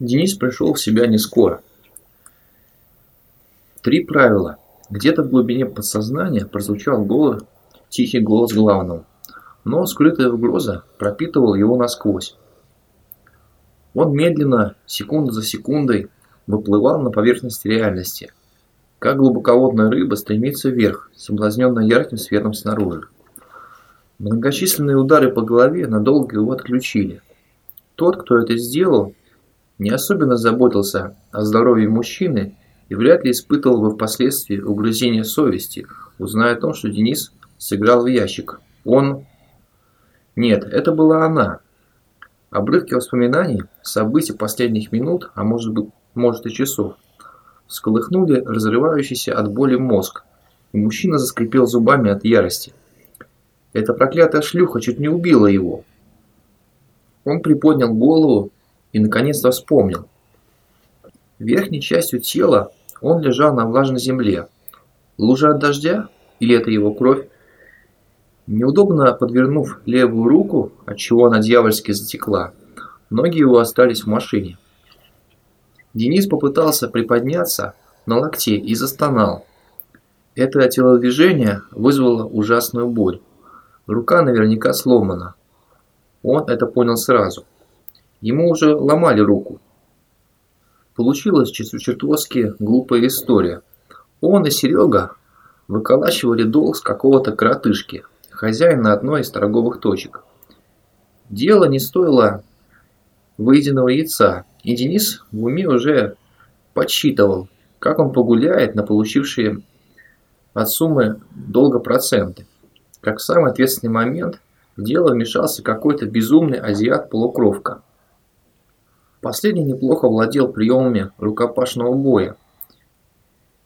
Денис пришел в себя не скоро. Три правила. Где-то в глубине подсознания прозвучал голос, тихий голос главного, но скрытая угроза пропитывала его насквозь. Он медленно, секунду за секундой, выплывал на поверхность реальности, как глубоководная рыба стремится вверх, соблазненная ярким светом снаружи. Многочисленные удары по голове надолго его отключили. Тот, кто это сделал, не особенно заботился о здоровье мужчины и вряд ли испытывал бы впоследствии угрызение совести, узная о том, что Денис сыграл в ящик. Он... Нет, это была она. Обрывки воспоминаний, событий последних минут, а может быть, может и часов, всколыхнули разрывающийся от боли мозг, и мужчина заскрипел зубами от ярости. Эта проклятая шлюха чуть не убила его. Он приподнял голову и наконец-то вспомнил. Верхней частью тела он лежал на влажной земле. Лужа от дождя? Или это его кровь? Неудобно подвернув левую руку, отчего она дьявольски затекла, ноги его остались в машине. Денис попытался приподняться на локте и застонал. Это телодвижение вызвало ужасную боль. Рука наверняка сломана. Он это понял сразу. Ему уже ломали руку. Получилась чертовски глупая история. Он и Серега выколачивали долг с какого-то коротышки, хозяина одной из торговых точек. Дело не стоило выеденного яйца, и Денис в уме уже подсчитывал, как он погуляет на получившие от суммы долга проценты. Как в самый ответственный момент в дело вмешался какой-то безумный азиат-полукровка. Последний неплохо владел приемами рукопашного боя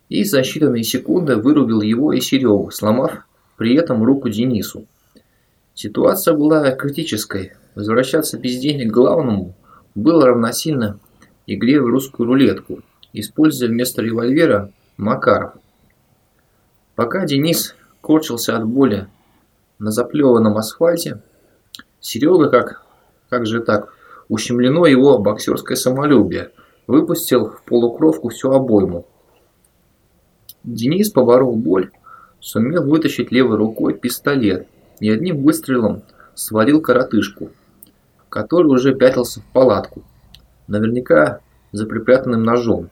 и за считанные секунды вырубил его и Серегу, сломав при этом руку Денису. Ситуация была критической. Возвращаться без денег главному было равносильно игре в русскую рулетку, используя вместо револьвера Макаров. Пока Денис корчился от боли на заплеванном асфальте, Серега, как, как же так, ущемлено его боксерское самолюбие, выпустил в полукровку всю обойму. Денис, поборол боль, сумел вытащить левой рукой пистолет и одним выстрелом свалил коротышку, который уже пятился в палатку, наверняка за припрятанным ножом.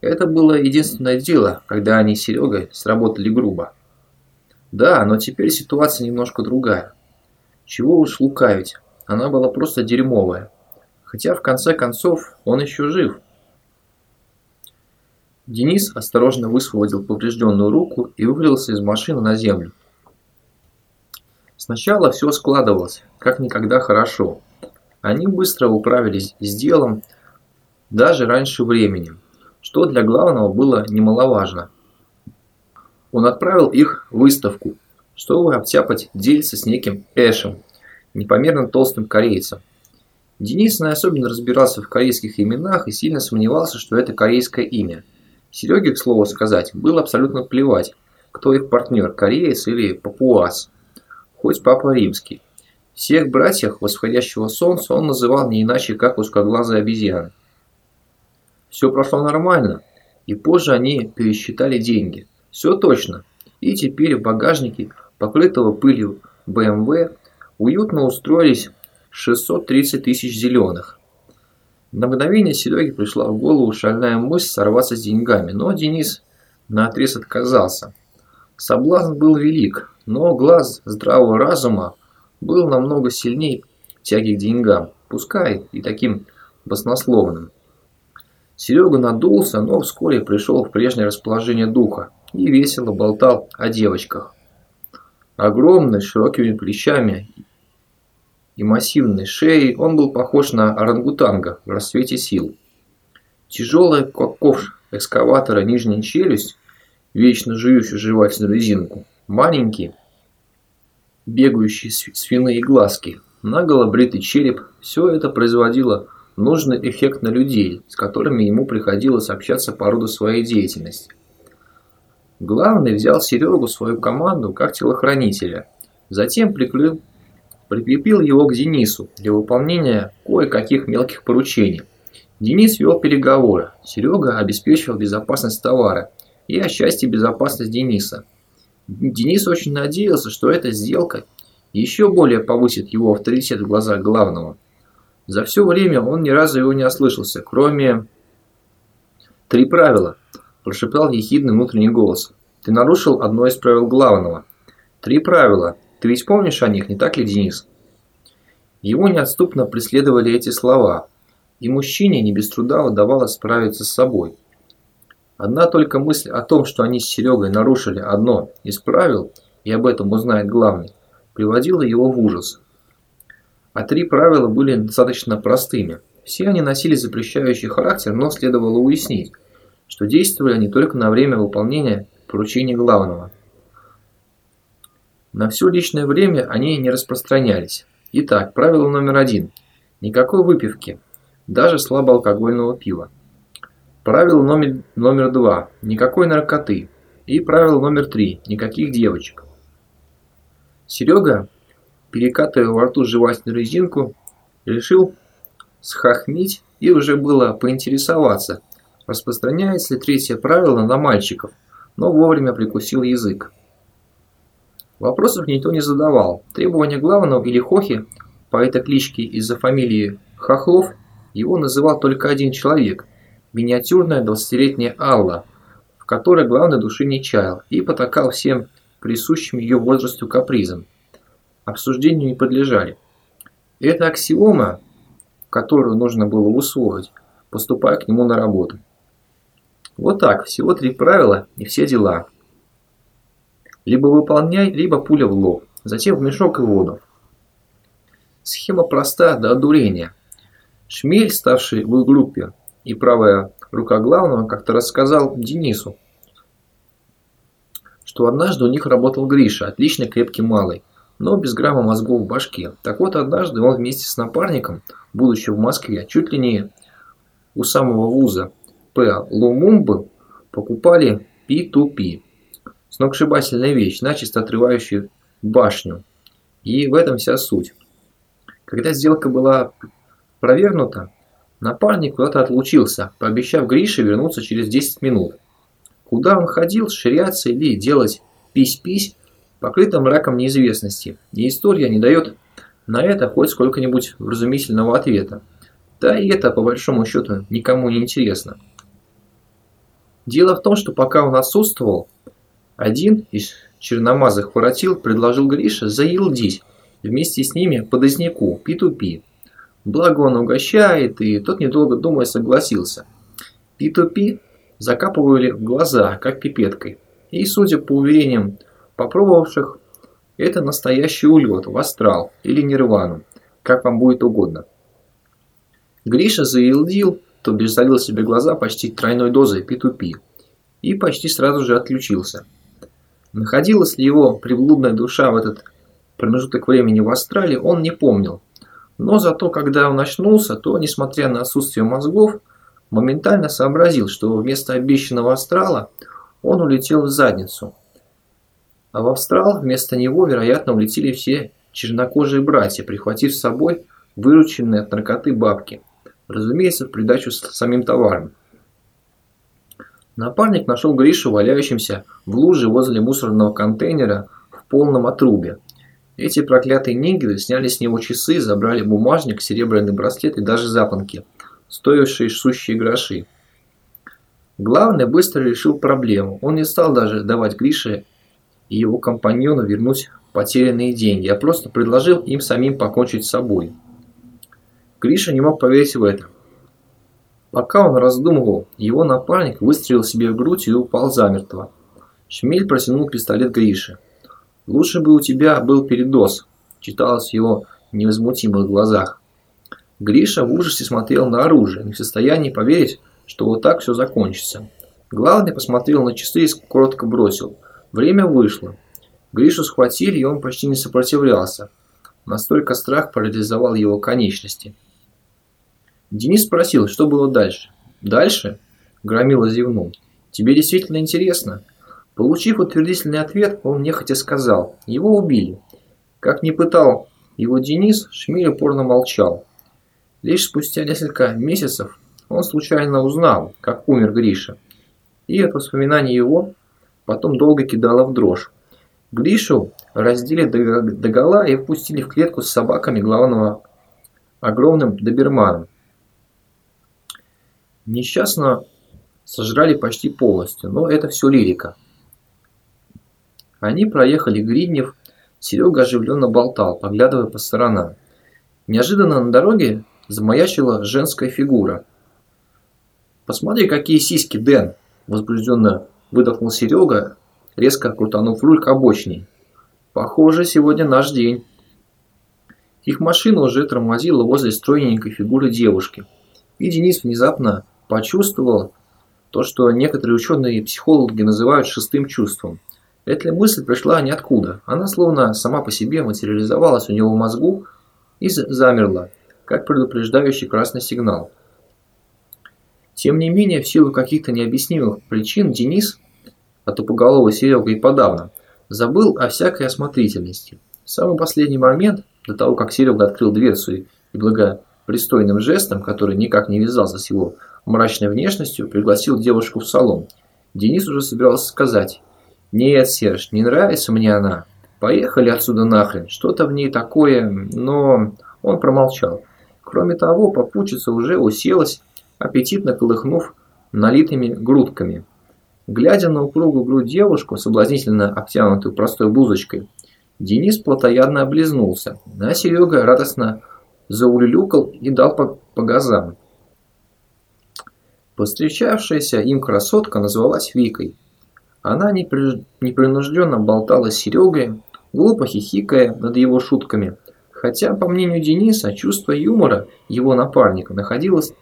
Это было единственное дело, когда они с Серегой сработали грубо. Да, но теперь ситуация немножко другая. Чего уж лукавить, она была просто дерьмовая. Хотя в конце концов он еще жив. Денис осторожно высвободил поврежденную руку и вывалился из машины на землю. Сначала все складывалось, как никогда хорошо. Они быстро управились с делом, даже раньше времени, что для главного было немаловажно. Он отправил их в выставку, чтобы обтяпать дельца с неким Эшем, непомерно толстым корейцем. Денис не особенно разбирался в корейских именах и сильно сомневался, что это корейское имя. Сереге, к слову сказать, было абсолютно плевать, кто их партнер, кореец или папуас, хоть папа римский. Всех братьев восходящего солнца он называл не иначе, как узкоглазые обезьяны. Все прошло нормально, и позже они пересчитали деньги. Все точно. И теперь в багажнике, покрытого пылью БМВ, уютно устроились 630 тысяч зеленых. На мгновение Сереге пришла в голову шальная мысль сорваться с деньгами, но Денис наотрез отказался. Соблазн был велик, но глаз здравого разума был намного сильнее тяги к деньгам, пускай и таким баснословным. Серега надулся, но вскоре пришел в прежнее расположение духа и весело болтал о девочках. Огромный, с широкими плечами и массивной шеей он был похож на орангутанга в расцвете сил. Тяжелая, как ковш экскаватора, нижняя челюсть, вечно жующий жевательную резинку, маленькие, бегающие свиные глазки, наголо бритый череп – все это производило нужный эффект на людей, с которыми ему приходилось общаться по роду своей деятельности. Главный взял Серегу в свою команду как телохранителя, затем прикрыл прикрепил его к Денису для выполнения кое-каких мелких поручений Денис вел переговоры, Серега обеспечивал безопасность товара и отчасти безопасность Дениса. Денис очень надеялся, что эта сделка еще более повысит его авторитет в глазах главного. За все время он ни разу его не ослышался, кроме... «Три правила», – прошептал ехидный внутренний голос. «Ты нарушил одно из правил главного. Три правила. Ты ведь помнишь о них, не так ли, Денис?» Его неотступно преследовали эти слова, и мужчине не без труда удавалось справиться с собой. Одна только мысль о том, что они с Серегой нарушили одно из правил, и об этом узнает главный, приводила его в ужас. А три правила были достаточно простыми. Все они носили запрещающий характер, но следовало уяснить, что действовали они только на время выполнения поручений главного. На все личное время они не распространялись. Итак, правило номер один. Никакой выпивки, даже слабоалкогольного пива. Правило номер, номер два. Никакой наркоты. И правило номер три. Никаких девочек. Серега, перекатывая во рту жевательную резинку, решил схохмить и уже было поинтересоваться, распространяется ли третье правило на мальчиков, но вовремя прикусил язык. Вопросов никто не задавал. Требования главного или Хохи, этой кличке из-за фамилии Хохлов, его называл только один человек – миниатюрная двадцатилетняя Алла, в которой главной души не чаял и потакал всем присущим ее возрасту капризам. Обсуждению не подлежали. Это аксиома, которую нужно было усвоить, поступая к нему на работу. Вот так, всего три правила и все дела – либо выполняй, либо пуля в лоб, затем в мешок и воду. Схема проста до одурения. Шмель, ставший в их группе, и правая рука главного, как-то рассказал Денису, что однажды у них работал Гриша, отличный крепкий малый, но без грамма мозгов в башке. Так вот, однажды он вместе с напарником, будучи в Москве, чуть ли не у самого вуза П. Лумумбы, покупали P2P сногсшибательная вещь, начисто отрывающая башню. И в этом вся суть. Когда сделка была провернута, напарник куда-то отлучился, пообещав Грише вернуться через 10 минут. Куда он ходил, ширяться или делать пись-пись, покрыто мраком неизвестности, и история не дает на это хоть сколько-нибудь вразумительного ответа. Да и это, по большому счету, никому не интересно. Дело в том, что пока он отсутствовал, один из черномазых воротил предложил Грише заелдить вместе с ними подозняку Пи-Ту-Пи. Благо он угощает, и тот, недолго думая, согласился. Пи-Ту-Пи закапывали в глаза, как пипеткой. И, судя по уверениям попробовавших, это настоящий улет в астрал или нирвану, как вам будет угодно. Гриша заелдил, то бишь залил себе глаза почти тройной дозой Пи-Ту-Пи и почти сразу же отключился. Находилась ли его приблудная душа в этот промежуток времени в астрале, он не помнил. Но зато, когда он очнулся, то, несмотря на отсутствие мозгов, моментально сообразил, что вместо обещанного астрала он улетел в задницу. А в астрал вместо него, вероятно, улетели все чернокожие братья, прихватив с собой вырученные от наркоты бабки. Разумеется, в придачу с самим товаром. Напарник нашел Гришу валяющимся в луже возле мусорного контейнера в полном отрубе. Эти проклятые нигеры сняли с него часы, забрали бумажник, серебряный браслет и даже запонки, стоившие сущие гроши. Главный быстро решил проблему. Он не стал даже давать Грише и его компаньону вернуть потерянные деньги, а просто предложил им самим покончить с собой. Гриша не мог поверить в это. Пока он раздумывал, его напарник выстрелил себе в грудь и упал замертво. Шмель протянул пистолет Грише. «Лучше бы у тебя был передоз», – читалось в его невозмутимых глазах. Гриша в ужасе смотрел на оружие, не в состоянии поверить, что вот так все закончится. Главный посмотрел на часы и коротко бросил. Время вышло. Гришу схватили, и он почти не сопротивлялся. Настолько страх парализовал его конечности. Денис спросил, что было дальше. «Дальше?» – Громила зевнул. «Тебе действительно интересно?» Получив утвердительный ответ, он нехотя сказал. Его убили. Как ни пытал его Денис, Шмель упорно молчал. Лишь спустя несколько месяцев он случайно узнал, как умер Гриша. И это воспоминание его потом долго кидало в дрожь. Гришу раздели догола и впустили в клетку с собаками главного огромным доберманом. Несчастно сожрали почти полностью, но это все лирика. Они проехали Гриднев, Серега оживленно болтал, поглядывая по сторонам. Неожиданно на дороге замаячила женская фигура. «Посмотри, какие сиськи, Дэн!» – возбужденно выдохнул Серега, резко крутанув руль к обочине. «Похоже, сегодня наш день». Их машина уже тормозила возле стройненькой фигуры девушки. И Денис внезапно почувствовал то, что некоторые ученые и психологи называют шестым чувством. Эта мысль пришла ниоткуда. Она словно сама по себе материализовалась у него в мозгу и замерла, как предупреждающий красный сигнал. Тем не менее, в силу каких-то необъяснимых причин Денис, а тупоголовый Серега и подавно, забыл о всякой осмотрительности. В самый последний момент, до того, как Серега открыл дверцу и благопристойным жестом, который никак не вязался с его мрачной внешностью, пригласил девушку в салон. Денис уже собирался сказать «Нет, Серж, не нравится мне она. Поехали отсюда нахрен, что-то в ней такое...» Но он промолчал. Кроме того, попутчица уже уселась, аппетитно колыхнув налитыми грудками. Глядя на упругую грудь девушку, соблазнительно обтянутую простой блузочкой, Денис плотоядно облизнулся, а Серега радостно заулюлюкал и дал по, по газам. Повстречавшаяся им красотка называлась Викой. Она непринужденно болтала с Серегой, глупо хихикая над его шутками, хотя, по мнению Дениса, чувство юмора его напарника находилось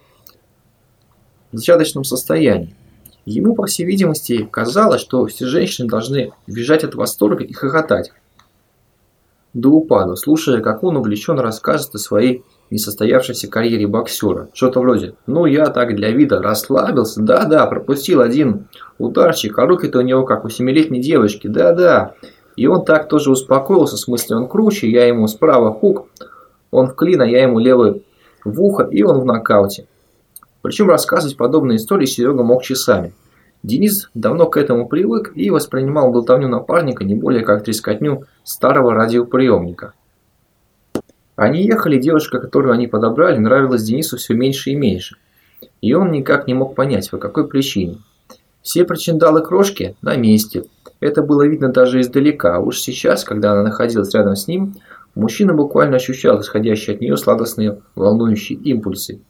в зачаточном состоянии. Ему, по всей видимости, казалось, что все женщины должны визжать от восторга и хохотать до упаду, слушая, как он увлеченно рассказывает о своей несостоявшейся карьере боксера. Что-то вроде «Ну, я так для вида расслабился, да-да, пропустил один ударчик, а руки-то у него как у семилетней девочки, да-да». И он так тоже успокоился, в смысле он круче, я ему справа хук, он в клин, а я ему левый в ухо, и он в нокауте. Причем рассказывать подобные истории Серега мог часами. Денис давно к этому привык и воспринимал болтовню напарника не более как трескотню старого радиоприемника. Они ехали, девушка, которую они подобрали, нравилась Денису все меньше и меньше. И он никак не мог понять, по какой причине. Все причиндалы крошки на месте. Это было видно даже издалека, а уж сейчас, когда она находилась рядом с ним, мужчина буквально ощущал исходящие от нее сладостные волнующие импульсы.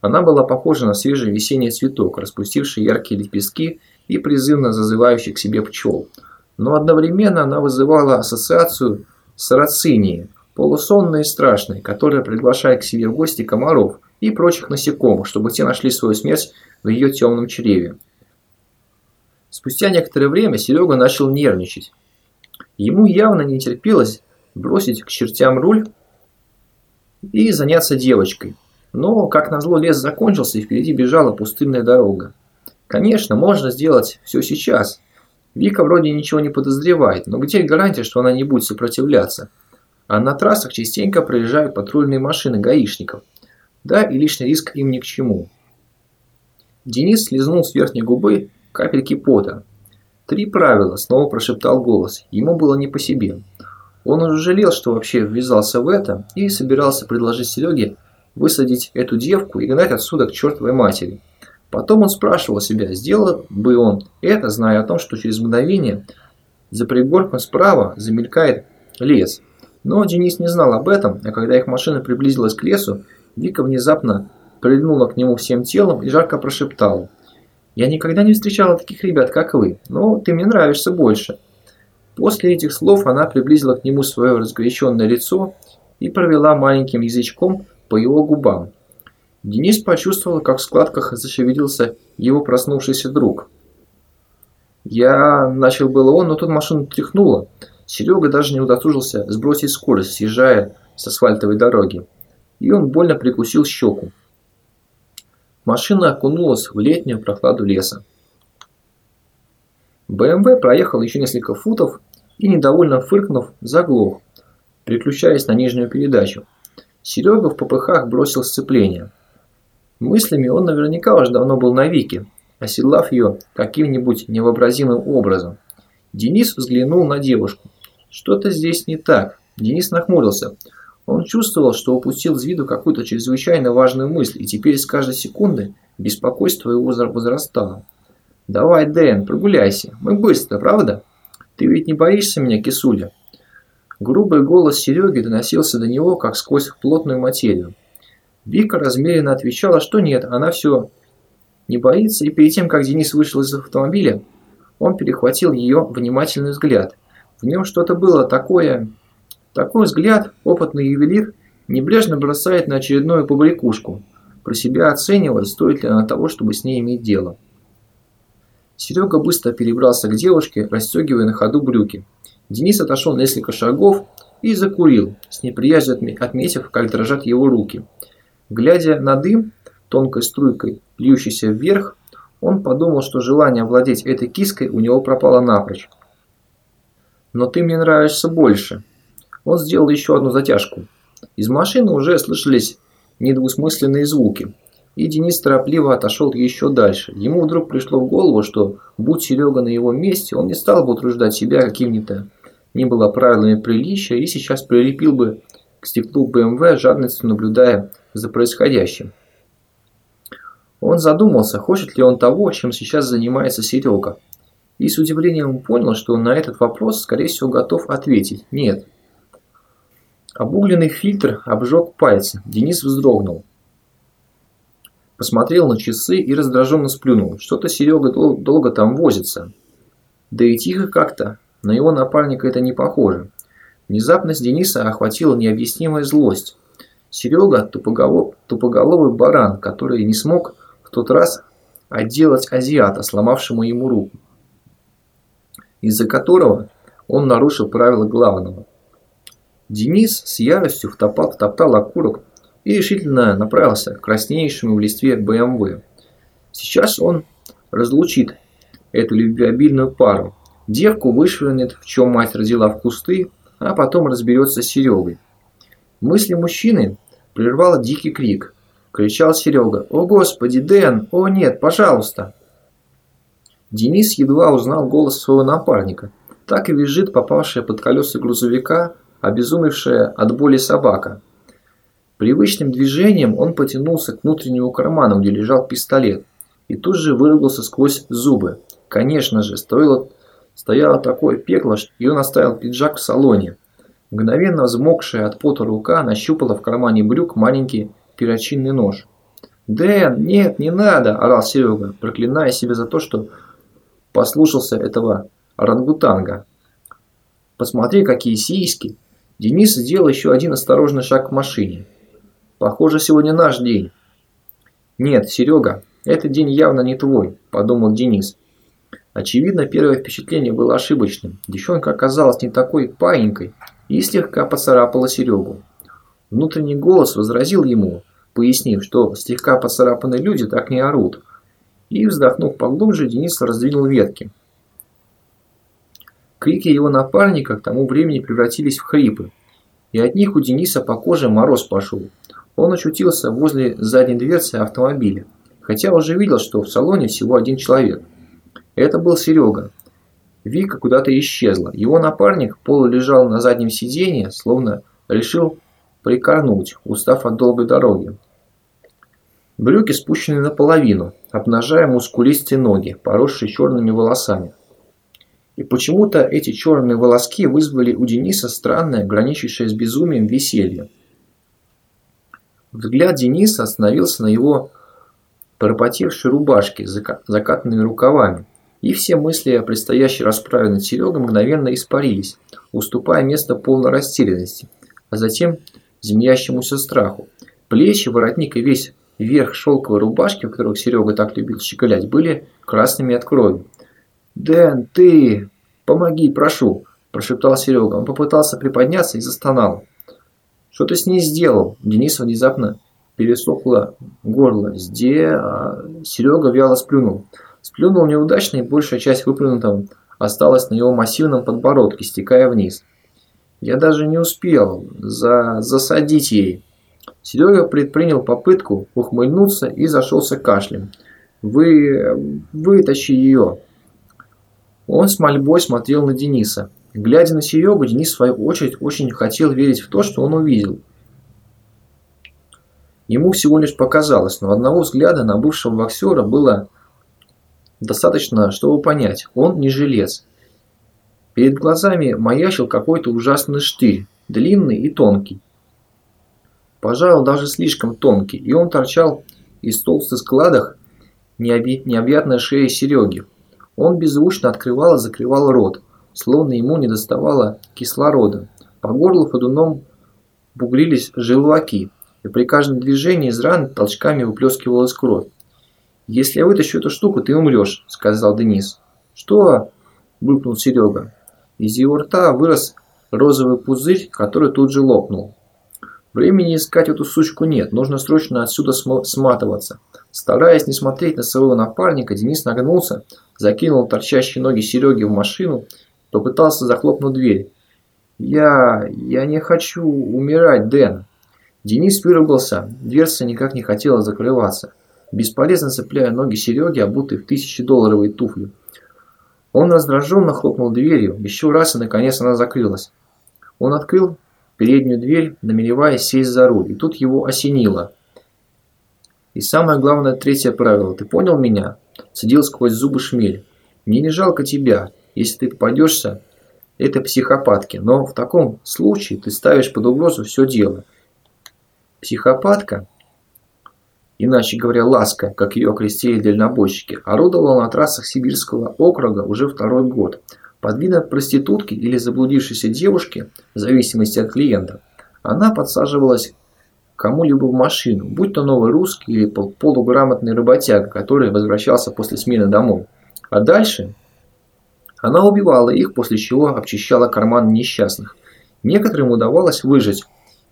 Она была похожа на свежий весенний цветок, распустивший яркие лепестки и призывно зазывающий к себе пчел. Но одновременно она вызывала ассоциацию с рацинией, полусонной и страшной, которая приглашает к себе в гости комаров и прочих насекомых, чтобы те нашли свою смерть в ее темном чреве. Спустя некоторое время Серега начал нервничать. Ему явно не терпелось бросить к чертям руль и заняться девочкой. Но, как назло, лес закончился и впереди бежала пустынная дорога. Конечно, можно сделать все сейчас. Вика вроде ничего не подозревает, но где гарантия, что она не будет сопротивляться? А на трассах частенько проезжают патрульные машины гаишников. Да, и лишний риск им ни к чему. Денис слезнул с верхней губы капельки пота. «Три правила», – снова прошептал голос. Ему было не по себе. Он уже жалел, что вообще ввязался в это, и собирался предложить Сереге высадить эту девку и гнать отсюда к чертовой матери. Потом он спрашивал себя, сделал бы он это, зная о том, что через мгновение за пригорком справа замелькает лес – но Денис не знал об этом, а когда их машина приблизилась к лесу, Вика внезапно прильнула к нему всем телом и жарко прошептала. «Я никогда не встречала таких ребят, как вы, но ты мне нравишься больше». После этих слов она приблизила к нему свое разгоряченное лицо и провела маленьким язычком по его губам. Денис почувствовал, как в складках зашевелился его проснувшийся друг. Я начал было он, но тут машину тряхнуло. Серега даже не удосужился сбросить скорость, съезжая с асфальтовой дороги. И он больно прикусил щеку. Машина окунулась в летнюю прохладу леса. БМВ проехал еще несколько футов и, недовольно фыркнув, заглох, переключаясь на нижнюю передачу. Серега в попыхах бросил сцепление. Мыслями он наверняка уже давно был на Вике, оседлав ее каким-нибудь невообразимым образом. Денис взглянул на девушку. Что-то здесь не так. Денис нахмурился. Он чувствовал, что упустил из виду какую-то чрезвычайно важную мысль, и теперь с каждой секунды беспокойство его возрастало. «Давай, Дэн, прогуляйся. Мы быстро, правда? Ты ведь не боишься меня, кисуля?» Грубый голос Сереги доносился до него, как сквозь плотную материю. Вика размеренно отвечала, что нет, она все не боится, и перед тем, как Денис вышел из автомобиля, он перехватил ее внимательный взгляд. В нем что-то было такое... Такой взгляд опытный ювелир небрежно бросает на очередную побрякушку, про себя оценивая, стоит ли она того, чтобы с ней иметь дело. Серега быстро перебрался к девушке, расстегивая на ходу брюки. Денис отошел несколько шагов и закурил, с неприязнью отметив, как дрожат его руки. Глядя на дым, тонкой струйкой, льющейся вверх, он подумал, что желание владеть этой киской у него пропало напрочь. «Но ты мне нравишься больше». Он сделал еще одну затяжку. Из машины уже слышались недвусмысленные звуки, и Денис торопливо отошел еще дальше. Ему вдруг пришло в голову, что, будь Серега на его месте, он не стал бы утруждать себя какими-то не было правилами приличия и сейчас прилепил бы к стеклу БМВ, жадностью наблюдая за происходящим. Он задумался, хочет ли он того, чем сейчас занимается Серега. И с удивлением понял, что на этот вопрос, скорее всего, готов ответить «нет». Обугленный фильтр обжег пальцы. Денис вздрогнул. Посмотрел на часы и раздраженно сплюнул. Что-то Серега дол долго там возится. Да и тихо как-то. На его напарника это не похоже. Внезапность Дениса охватила необъяснимая злость. Серега – тупоголов, тупоголовый баран, который не смог тот раз отделать азиата, сломавшему ему руку, из-за которого он нарушил правила главного. Денис с яростью втопал, втоптал окурок и решительно направился к краснеющему в листве БМВ. Сейчас он разлучит эту любвеобильную пару. Девку вышвырнет, в чем мать родила в кусты, а потом разберется с Серегой. Мысли мужчины прервал дикий крик – кричал Серега. «О, Господи, Дэн! О, нет, пожалуйста!» Денис едва узнал голос своего напарника. Так и визжит попавшая под колеса грузовика, обезумевшая от боли собака. Привычным движением он потянулся к внутреннему карману, где лежал пистолет, и тут же выругался сквозь зубы. Конечно же, стоило, стояло такое пекло, и он оставил пиджак в салоне. Мгновенно взмокшая от пота рука нащупала в кармане брюк маленький перочинный нож. «Дэн, нет, не надо!» – орал Серега, проклиная себя за то, что послушался этого орангутанга. «Посмотри, какие сиськи!» Денис сделал еще один осторожный шаг к машине. «Похоже, сегодня наш день». «Нет, Серега, этот день явно не твой», – подумал Денис. Очевидно, первое впечатление было ошибочным. Девчонка оказалась не такой паинькой и слегка поцарапала Серегу. Внутренний голос возразил ему, пояснив, что слегка поцарапанные люди так не орут. И, вздохнув поглубже, Денис раздвинул ветки. Крики его напарника к тому времени превратились в хрипы, и от них у Дениса по коже мороз пошел. Он очутился возле задней дверцы автомобиля, хотя уже видел, что в салоне всего один человек. Это был Серега. Вика куда-то исчезла. Его напарник полулежал на заднем сиденье, словно решил прикорнуть, устав от долгой дороги. Брюки спущены наполовину, обнажая мускулистые ноги, поросшие черными волосами. И почему-то эти черные волоски вызвали у Дениса странное, граничащее с безумием веселье. Взгляд Дениса остановился на его пропотевшей рубашке с закатанными рукавами, и все мысли о предстоящей расправе над Серегой мгновенно испарились, уступая место полной растерянности, а затем змеящемуся страху. Плечи, воротник и весь верх шелковой рубашки, в которых Серега так любил щеголять, были красными от крови. «Дэн, ты... Помоги, прошу!» – прошептал Серега. Он попытался приподняться и застонал. «Что ты с ней сделал?» Денис внезапно пересохло горло. «Сде...» а Серега вяло сплюнул. Сплюнул неудачно, и большая часть выплюнутого осталась на его массивном подбородке, стекая вниз. Я даже не успел за засадить ей. Серега предпринял попытку ухмыльнуться и зашелся кашлем. «Вы... вытащи ее!» Он с мольбой смотрел на Дениса. Глядя на Серегу, Денис в свою очередь очень хотел верить в то, что он увидел. Ему всего лишь показалось, но одного взгляда на бывшего боксера было достаточно, чтобы понять, он не жилец. Перед глазами маячил какой-то ужасный штырь, длинный и тонкий. Пожалуй, даже слишком тонкий, и он торчал из толстых складок необъятной шеи Сереги. Он беззвучно открывал и закрывал рот, словно ему не доставало кислорода. По горлу ходуном бугрились желваки, и при каждом движении из раны толчками выплескивалась кровь. «Если я вытащу эту штуку, ты умрешь», – сказал Денис. «Что?» – буркнул Серега. Из его рта вырос розовый пузырь, который тут же лопнул. Времени искать эту сучку нет, нужно срочно отсюда сматываться. Стараясь не смотреть на своего напарника, Денис нагнулся, закинул торчащие ноги Сереги в машину, попытался захлопнуть дверь. «Я... я не хочу умирать, Дэн!» Денис выругался, дверца никак не хотела закрываться, бесполезно цепляя ноги Сереги, обутые в тысячедолларовые туфли. Он раздраженно хлопнул дверью, еще раз и наконец она закрылась. Он открыл переднюю дверь, намереваясь сесть за руль, и тут его осенило. И самое главное, третье правило. Ты понял меня? Сидел сквозь зубы шмель. Мне не жалко тебя. Если ты попадешься, это психопатки. Но в таком случае ты ставишь под угрозу все дело. Психопатка, иначе говоря, Ласка, как ее окрестили дальнобойщики, орудовала на трассах Сибирского округа уже второй год – под видом проститутки или заблудившейся девушки, в зависимости от клиента, она подсаживалась кому-либо в машину, будь то новый русский или полуграмотный работяга, который возвращался после смены домой. А дальше она убивала их, после чего обчищала карманы несчастных. Некоторым удавалось выжить,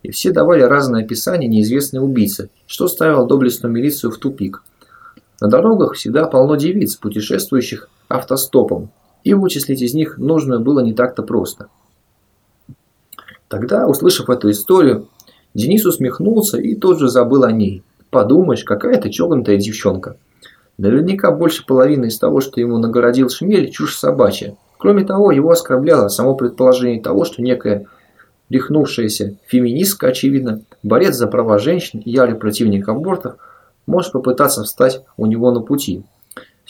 и все давали разные описания неизвестной убийцы, что ставило доблестную милицию в тупик. На дорогах всегда полно девиц, путешествующих автостопом, и вычислить из них нужное было не так-то просто. Тогда, услышав эту историю, Денис усмехнулся и тут же забыл о ней. Подумаешь, какая-то чокнутая девчонка. Наверняка больше половины из того, что ему нагородил шмель, чушь собачья. Кроме того, его оскорбляло само предположение того, что некая рехнувшаяся феминистка, очевидно, борец за права женщин и ярый противник абортов, может попытаться встать у него на пути.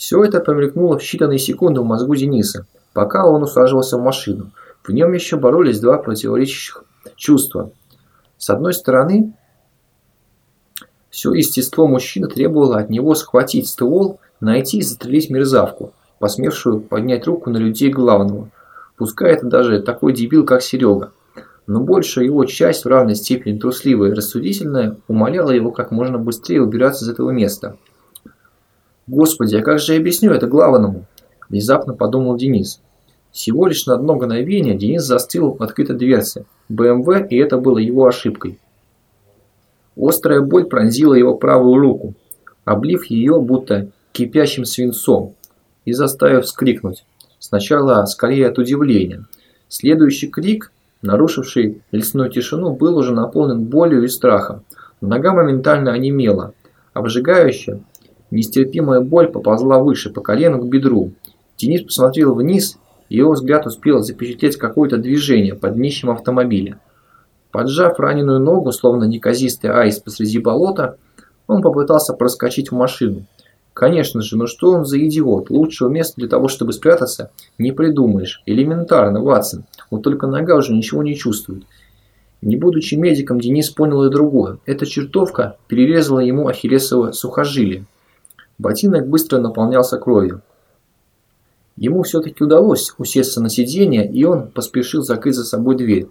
Все это промелькнуло в считанные секунды в мозгу Дениса, пока он усаживался в машину. В нем еще боролись два противоречащих чувства. С одной стороны, все естество мужчины требовало от него схватить ствол, найти и застрелить мерзавку, посмевшую поднять руку на людей главного. Пускай это даже такой дебил, как Серега. Но большая его часть, в равной степени трусливая и рассудительная, умоляла его как можно быстрее убираться из этого места – Господи, а как же я объясню это главному? Внезапно подумал Денис. Всего лишь на одно мгновение Денис застыл в открытой дверце БМВ, и это было его ошибкой. Острая боль пронзила его правую руку, облив ее будто кипящим свинцом и заставив вскрикнуть. Сначала скорее от удивления. Следующий крик, нарушивший лесную тишину, был уже наполнен болью и страхом. Нога моментально онемела. Обжигающая, Нестерпимая боль поползла выше, по колену к бедру. Денис посмотрел вниз, и его взгляд успел запечатлеть какое-то движение под днищем автомобиля. Поджав раненую ногу, словно неказистый аист посреди болота, он попытался проскочить в машину. Конечно же, ну что он за идиот? Лучшего места для того, чтобы спрятаться, не придумаешь. Элементарно, Ватсон. Вот только нога уже ничего не чувствует. Не будучи медиком, Денис понял и другое. Эта чертовка перерезала ему ахиллесово сухожилие. Ботинок быстро наполнялся кровью. Ему все-таки удалось усесться на сиденье, и он поспешил закрыть за собой дверь.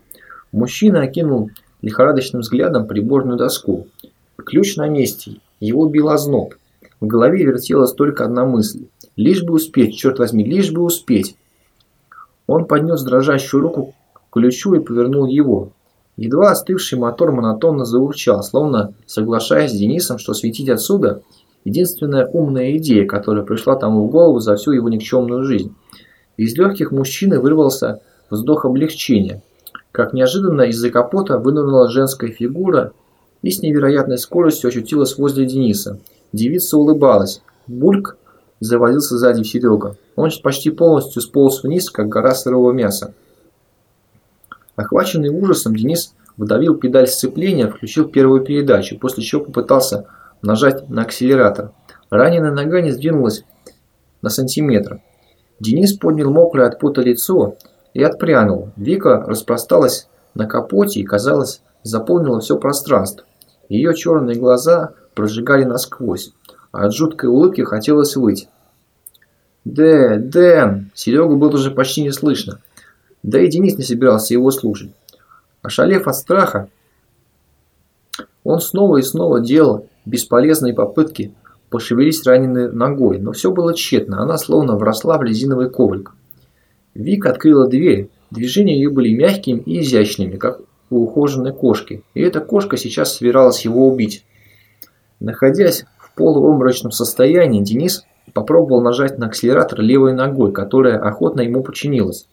Мужчина окинул лихорадочным взглядом приборную доску. Ключ на месте. Его бил озноб. В голове вертелась только одна мысль. Лишь бы успеть, черт возьми, лишь бы успеть. Он поднес дрожащую руку к ключу и повернул его. Едва остывший мотор монотонно заурчал, словно соглашаясь с Денисом, что светить отсюда – Единственная умная идея, которая пришла тому в голову за всю его никчемную жизнь. Из легких мужчины вырвался вздох облегчения. Как неожиданно из-за капота вынырнула женская фигура и с невероятной скоростью очутилась возле Дениса. Девица улыбалась. Бульк завозился сзади Серега. Он почти полностью сполз вниз, как гора сырого мяса. Охваченный ужасом, Денис вдавил педаль сцепления, включил первую передачу, после чего попытался нажать на акселератор. Раненая нога не сдвинулась на сантиметр. Денис поднял мокрое от пота лицо и отпрянул. Вика распросталась на капоте и, казалось, заполнила все пространство. Ее черные глаза прожигали насквозь, а от жуткой улыбки хотелось выйти. «Дэ, Дэн!» Серегу было уже почти не слышно. Да и Денис не собирался его слушать. Ошалев от страха, он снова и снова делал бесполезные попытки пошевелить раненой ногой, но все было тщетно, она словно вросла в резиновый коврик. Вика открыла дверь, движения ее были мягкими и изящными, как у ухоженной кошки, и эта кошка сейчас собиралась его убить. Находясь в полуобморочном состоянии, Денис попробовал нажать на акселератор левой ногой, которая охотно ему подчинилась.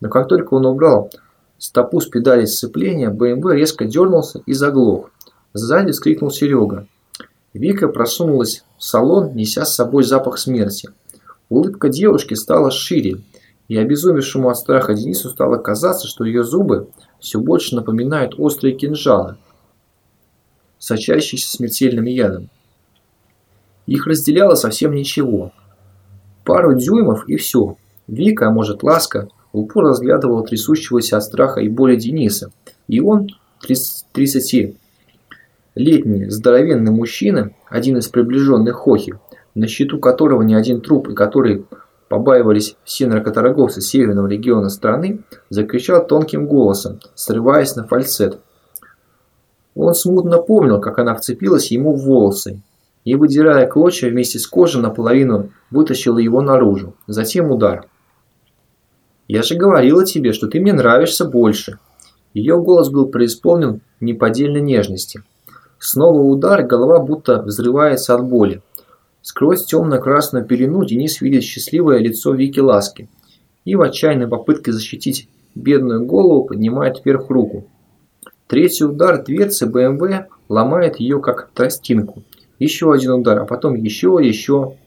Но как только он убрал стопу с педали сцепления, БМВ резко дернулся и заглох. Сзади вскрикнул Серега. Вика просунулась в салон, неся с собой запах смерти. Улыбка девушки стала шире, и обезумевшему от страха Денису стало казаться, что ее зубы все больше напоминают острые кинжалы, сочащиеся смертельным ядом. Их разделяло совсем ничего. Пару дюймов и все. Вика, а может Ласка, упор разглядывала трясущегося от страха и боли Дениса. И он, 30-летний здоровенный мужчина, один из приближенных Хохи, на счету которого ни один труп и который побаивались все наркоторговцы северного региона страны, закричал тонким голосом, срываясь на фальцет. Он смутно помнил, как она вцепилась ему в волосы и, выдирая клочья вместе с кожей наполовину, вытащила его наружу. Затем удар. «Я же говорила тебе, что ты мне нравишься больше». Ее голос был преисполнен неподдельной нежности. Снова удар, голова будто взрывается от боли. Сквозь темно-красную перену Денис видит счастливое лицо Вики Ласки и в отчаянной попытке защитить бедную голову поднимает вверх руку. Третий удар дверцы БМВ ломает ее как тростинку. Еще один удар, а потом еще, еще.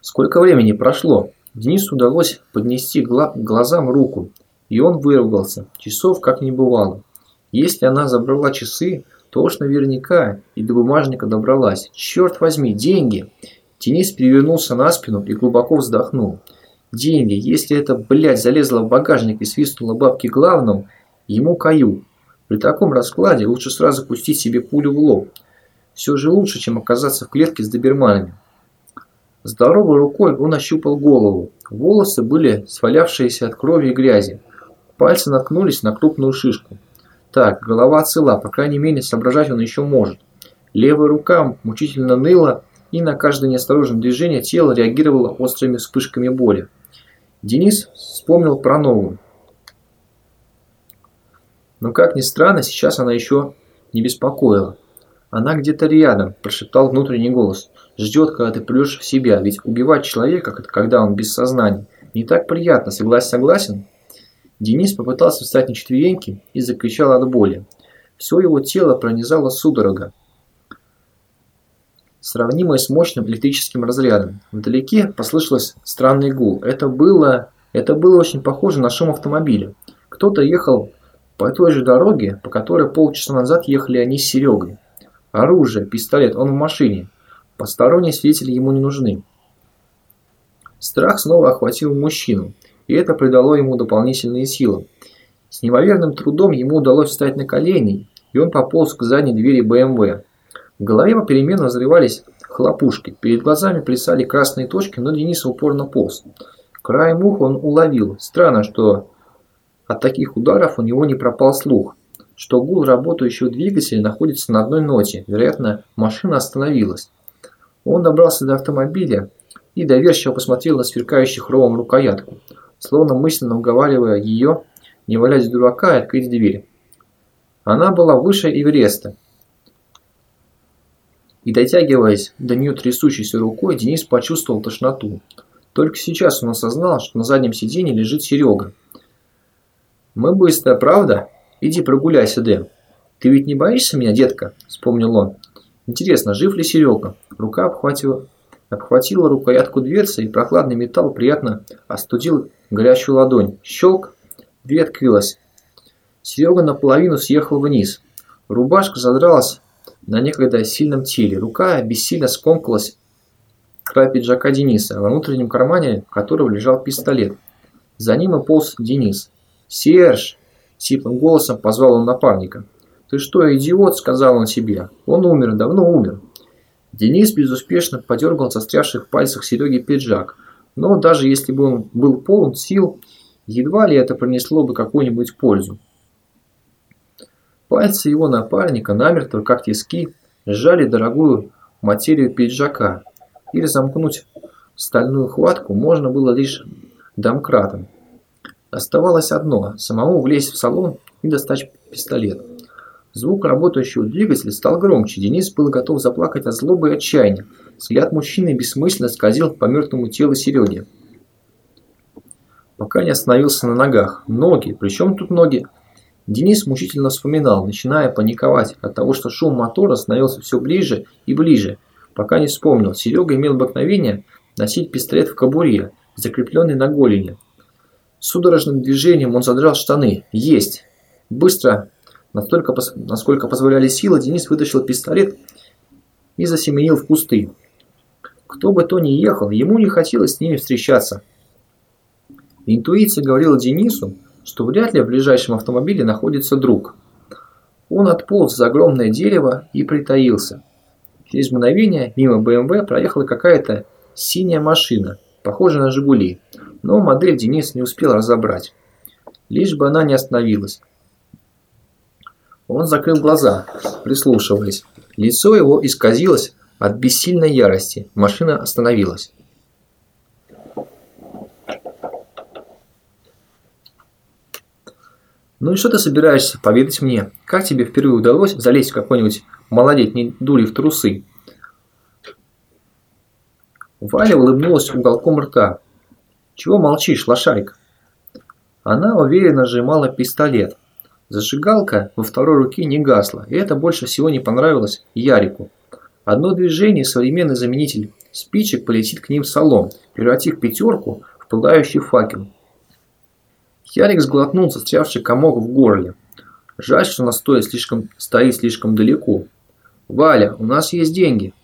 Сколько времени прошло? Денису удалось поднести к глазам руку, и он выругался. Часов как не бывало. Если она забрала часы, то уж наверняка и до бумажника добралась. Черт возьми, деньги! Денис перевернулся на спину и глубоко вздохнул. Деньги, если это, блядь, залезла в багажник и свистнула бабки главному, ему каю. При таком раскладе лучше сразу пустить себе пулю в лоб. Все же лучше, чем оказаться в клетке с доберманами. Здоровой рукой он ощупал голову. Волосы были свалявшиеся от крови и грязи. Пальцы наткнулись на крупную шишку. Так, голова цела, по крайней мере соображать он еще может. Левая рука мучительно ныла, и на каждое неосторожное движение тело реагировало острыми вспышками боли. Денис вспомнил про новую. Но как ни странно, сейчас она еще не беспокоила. «Она где-то рядом», – прошептал внутренний голос. «Ждет, когда ты придешь в себя, ведь убивать человека, когда он без сознания, не так приятно, согласен, согласен?» Денис попытался встать на четвереньки и закричал от боли. Все его тело пронизало судорога, сравнимая с мощным электрическим разрядом. Вдалеке послышалось странный гул. Это было, это было очень похоже на шум автомобиля. Кто-то ехал по той же дороге, по которой полчаса назад ехали они с Серегой. Оружие, пистолет, он в машине. Посторонние свидетели ему не нужны. Страх снова охватил мужчину, и это придало ему дополнительные силы. С неимоверным трудом ему удалось встать на колени, и он пополз к задней двери БМВ. В голове попеременно взрывались хлопушки, перед глазами плясали красные точки, но Денис упорно полз. Краем уха он уловил. Странно, что от таких ударов у него не пропал слух что гул работающего двигателя находится на одной ноте. Вероятно, машина остановилась. Он добрался до автомобиля и доверчиво посмотрел на сверкающую хромом рукоятку, словно мысленно уговаривая ее не валять дурака и открыть дверь. Она была выше Эвереста. И дотягиваясь до нее трясущейся рукой, Денис почувствовал тошноту. Только сейчас он осознал, что на заднем сиденье лежит Серега. «Мы быстро, правда?» «Иди прогуляйся, Дэн». «Ты ведь не боишься меня, детка?» – вспомнил он. «Интересно, жив ли Серега?» Рука обхватила, обхватила рукоятку дверцы, и прохладный металл приятно остудил горячую ладонь. Щелк, дверь открылась. Серега наполовину съехал вниз. Рубашка задралась на некогда сильном теле. Рука бессильно скомкалась край пиджака Дениса, во внутреннем кармане которого лежал пистолет. За ним и полз Денис. «Серж!» – сиплым голосом позвал он напарника. «Ты что, идиот?» – сказал он себе. «Он умер, давно умер». Денис безуспешно подергал застрявший в пальцах Сереги пиджак. Но даже если бы он был полон сил, едва ли это принесло бы какую-нибудь пользу. Пальцы его напарника намертво, как тиски, сжали дорогую материю пиджака, и разомкнуть стальную хватку можно было лишь домкратом. Оставалось одно – самому влезть в салон и достать пистолет. Звук работающего двигателя стал громче. Денис был готов заплакать от злобы и отчаяния. Взгляд мужчины бессмысленно скользил по мертвому телу Сереги. Пока не остановился на ногах. Ноги, причем тут ноги? Денис мучительно вспоминал, начиная паниковать от того, что шум мотора становился все ближе и ближе, пока не вспомнил. Серега имел обыкновение носить пистолет в кобуре, закрепленный на голени. Судорожным движением он задрал штаны. Есть! Быстро Настолько, насколько позволяли силы, Денис вытащил пистолет и засеменил в кусты. Кто бы то ни ехал, ему не хотелось с ними встречаться. Интуиция говорила Денису, что вряд ли в ближайшем автомобиле находится друг. Он отполз за огромное дерево и притаился. Через мгновение мимо БМВ проехала какая-то синяя машина, похожая на «Жигули», но модель Денис не успел разобрать. Лишь бы она не остановилась. Он закрыл глаза, прислушиваясь. Лицо его исказилось от бессильной ярости. Машина остановилась. «Ну и что ты собираешься поведать мне? Как тебе впервые удалось залезть в какой-нибудь малолетний дули в трусы?» Валя улыбнулась уголком рта. «Чего молчишь, лошарик?» Она уверенно сжимала пистолет. Зажигалка во второй руке не гасла, и это больше всего не понравилось Ярику. Одно движение современный заменитель спичек полетит к ним в салон, превратив пятерку в пылающий факел. Ярик сглотнул застрявший комок в горле. Жаль, что она стоит слишком, стоит слишком далеко. «Валя, у нас есть деньги».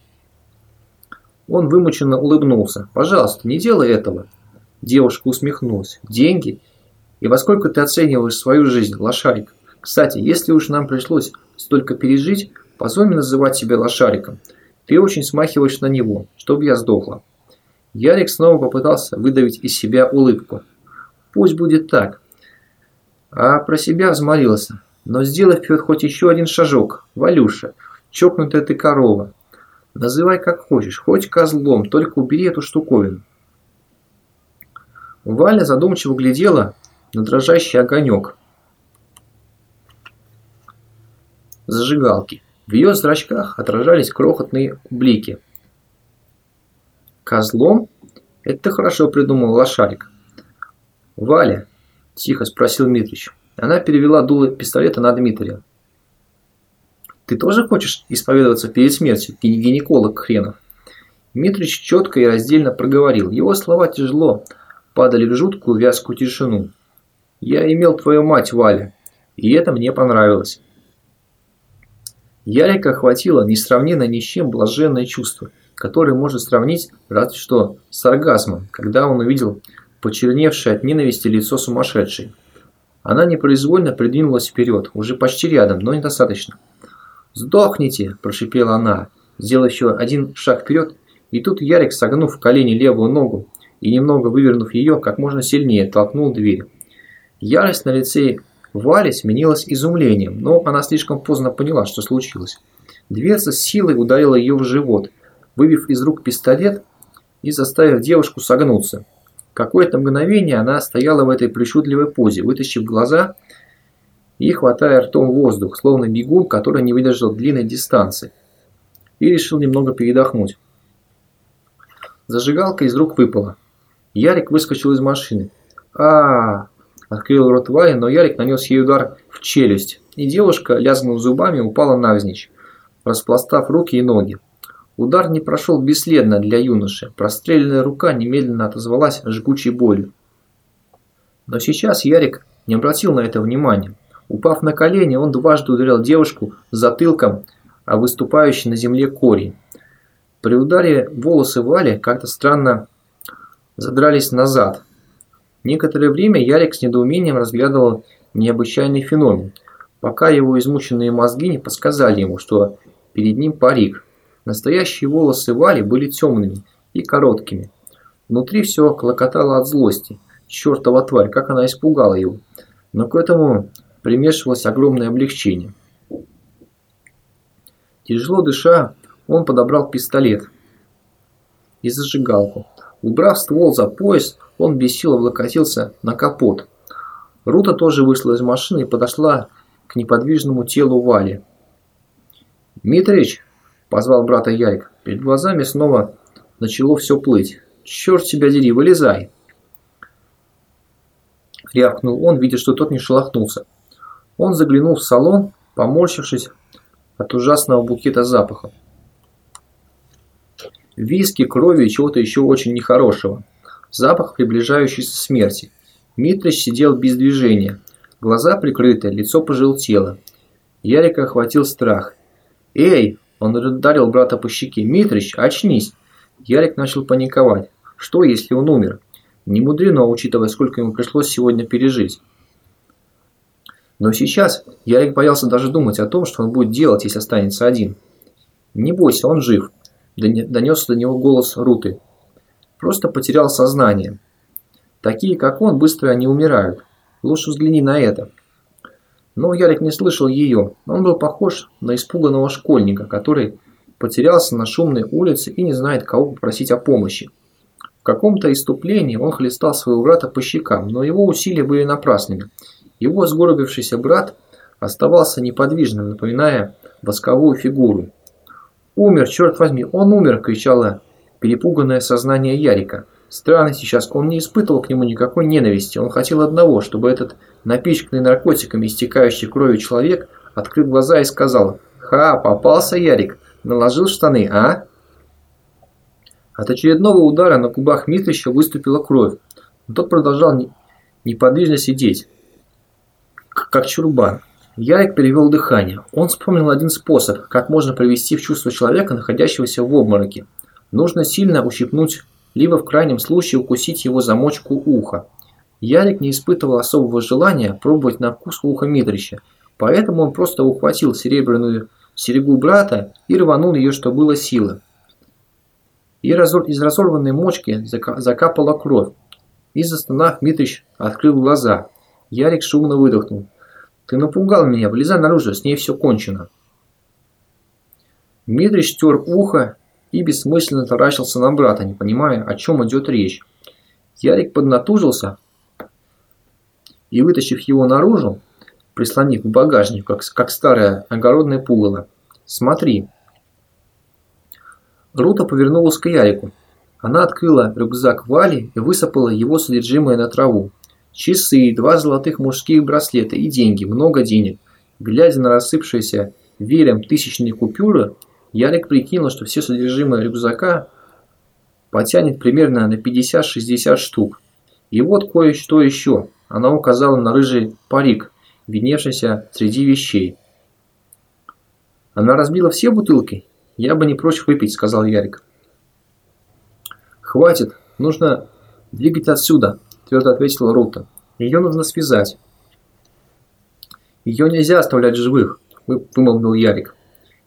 Он вымученно улыбнулся. «Пожалуйста, не делай этого». Девушка усмехнулась. «Деньги? И во сколько ты оцениваешь свою жизнь, лошарик? Кстати, если уж нам пришлось столько пережить, позволь мне называть себя лошариком. Ты очень смахиваешь на него, чтобы я сдохла. Ярик снова попытался выдавить из себя улыбку. Пусть будет так. А про себя взмолился. Но сделай вперед хоть еще один шажок. Валюша, чокнутая ты корова. Называй как хочешь, хоть козлом, только убери эту штуковину. Валя задумчиво глядела на дрожащий огонек. Зажигалки. В ее зрачках отражались крохотные блики. «Козлом? Это ты хорошо придумал, лошарик». «Валя?» – тихо спросил Дмитрич. Она перевела дуло пистолета на Дмитрия. «Ты тоже хочешь исповедоваться перед смертью, гинеколог хренов?» Дмитрич четко и раздельно проговорил. Его слова тяжело падали в жуткую вязкую тишину. Я имел твою мать, Валя, и это мне понравилось. Ярика охватило несравненно ни с чем блаженное чувство, которое можно сравнить разве что с оргазмом, когда он увидел почерневшее от ненависти лицо сумасшедшей. Она непроизвольно придвинулась вперед, уже почти рядом, но недостаточно. «Сдохните!» – прошипела она, сделав еще один шаг вперед, и тут Ярик, согнув в колени левую ногу и немного вывернув ее, как можно сильнее толкнул дверь. Ярость на лице Вали сменилась изумлением, но она слишком поздно поняла, что случилось. Дверца с силой ударила ее в живот, выбив из рук пистолет и заставив девушку согнуться. Какое-то мгновение она стояла в этой причудливой позе, вытащив глаза и хватая ртом воздух, словно бегун, который не выдержал длинной дистанции, и решил немного передохнуть. Зажигалка из рук выпала. Ярик выскочил из машины. а, -а, -а открыл рот Вали, но Ярик нанес ей удар в челюсть, и девушка, лязгнув зубами, упала навзничь, распластав руки и ноги. Удар не прошел бесследно для юноши, простреленная рука немедленно отозвалась жгучей болью. Но сейчас Ярик не обратил на это внимания. Упав на колени, он дважды ударил девушку затылком, а выступающий на земле корень. При ударе волосы Вали как-то странно задрались назад. Некоторое время Ярик с недоумением разглядывал необычайный феномен, пока его измученные мозги не подсказали ему, что перед ним парик. Настоящие волосы Вали были темными и короткими. Внутри все клокотало от злости. Чёртова тварь, как она испугала его. Но к этому примешивалось огромное облегчение. Тяжело дыша, он подобрал пистолет и зажигалку. Убрав ствол за пояс, он без сил облокотился на капот. Рута тоже вышла из машины и подошла к неподвижному телу Вали. «Митрич!» – позвал брата Ярик. Перед глазами снова начало все плыть. «Черт тебя дери, вылезай!» Рявкнул он, видя, что тот не шелохнулся. Он заглянул в салон, поморщившись от ужасного букета запаха. Виски, крови и чего-то еще очень нехорошего. Запах приближающейся смерти. Митрич сидел без движения. Глаза прикрыты, лицо пожелтело. Ярика охватил страх. «Эй!» – он ударил брата по щеке. «Митрич, очнись!» Ярик начал паниковать. Что, если он умер? Не мудрено, учитывая, сколько ему пришлось сегодня пережить. Но сейчас Ярик боялся даже думать о том, что он будет делать, если останется один. «Не бойся, он жив», – донес до него голос Руты. «Просто потерял сознание. Такие, как он, быстро не умирают. Лучше взгляни на это». Но Ярик не слышал ее. Он был похож на испуганного школьника, который потерялся на шумной улице и не знает, кого попросить о помощи. В каком-то иступлении он хлестал своего брата по щекам, но его усилия были напрасными – его сгорбившийся брат оставался неподвижным, напоминая восковую фигуру. «Умер, черт возьми, он умер!» – кричало перепуганное сознание Ярика. Странно сейчас, он не испытывал к нему никакой ненависти. Он хотел одного, чтобы этот напичканный наркотиками, истекающий кровью человек открыл глаза и сказал «Ха, попался Ярик, наложил штаны, а?» От очередного удара на губах Митрича выступила кровь, но тот продолжал неподвижно сидеть как чурбан. Ярик перевел дыхание. Он вспомнил один способ, как можно привести в чувство человека, находящегося в обмороке. Нужно сильно ущипнуть, либо в крайнем случае укусить его замочку уха. Ярик не испытывал особого желания пробовать на вкус ухо Митрича, поэтому он просто ухватил серебряную серегу брата и рванул ее, что было силы. И из разорванной мочки закапала кровь. И застонав, Митрич открыл глаза. Ярик шумно выдохнул. «Ты напугал меня, вылезай наружу, с ней все кончено». Дмитрий стер ухо и бессмысленно таращился на брата, не понимая, о чем идет речь. Ярик поднатужился и, вытащив его наружу, прислонив к багажнику, как, как старое огородное пугало. «Смотри». Рута повернулась к Ярику. Она открыла рюкзак Вали и высыпала его содержимое на траву. Часы, два золотых мужских браслета и деньги, много денег. Глядя на рассыпшиеся веером тысячные купюры, Ярик прикинул, что все содержимое рюкзака потянет примерно на 50-60 штук. И вот кое-что еще. Она указала на рыжий парик, видневшийся среди вещей. Она разбила все бутылки? Я бы не прочь выпить, сказал Ярик. Хватит, нужно двигать отсюда, твердо ответила Рута. Ее нужно связать. Ее нельзя оставлять живых, вымолвил Ярик.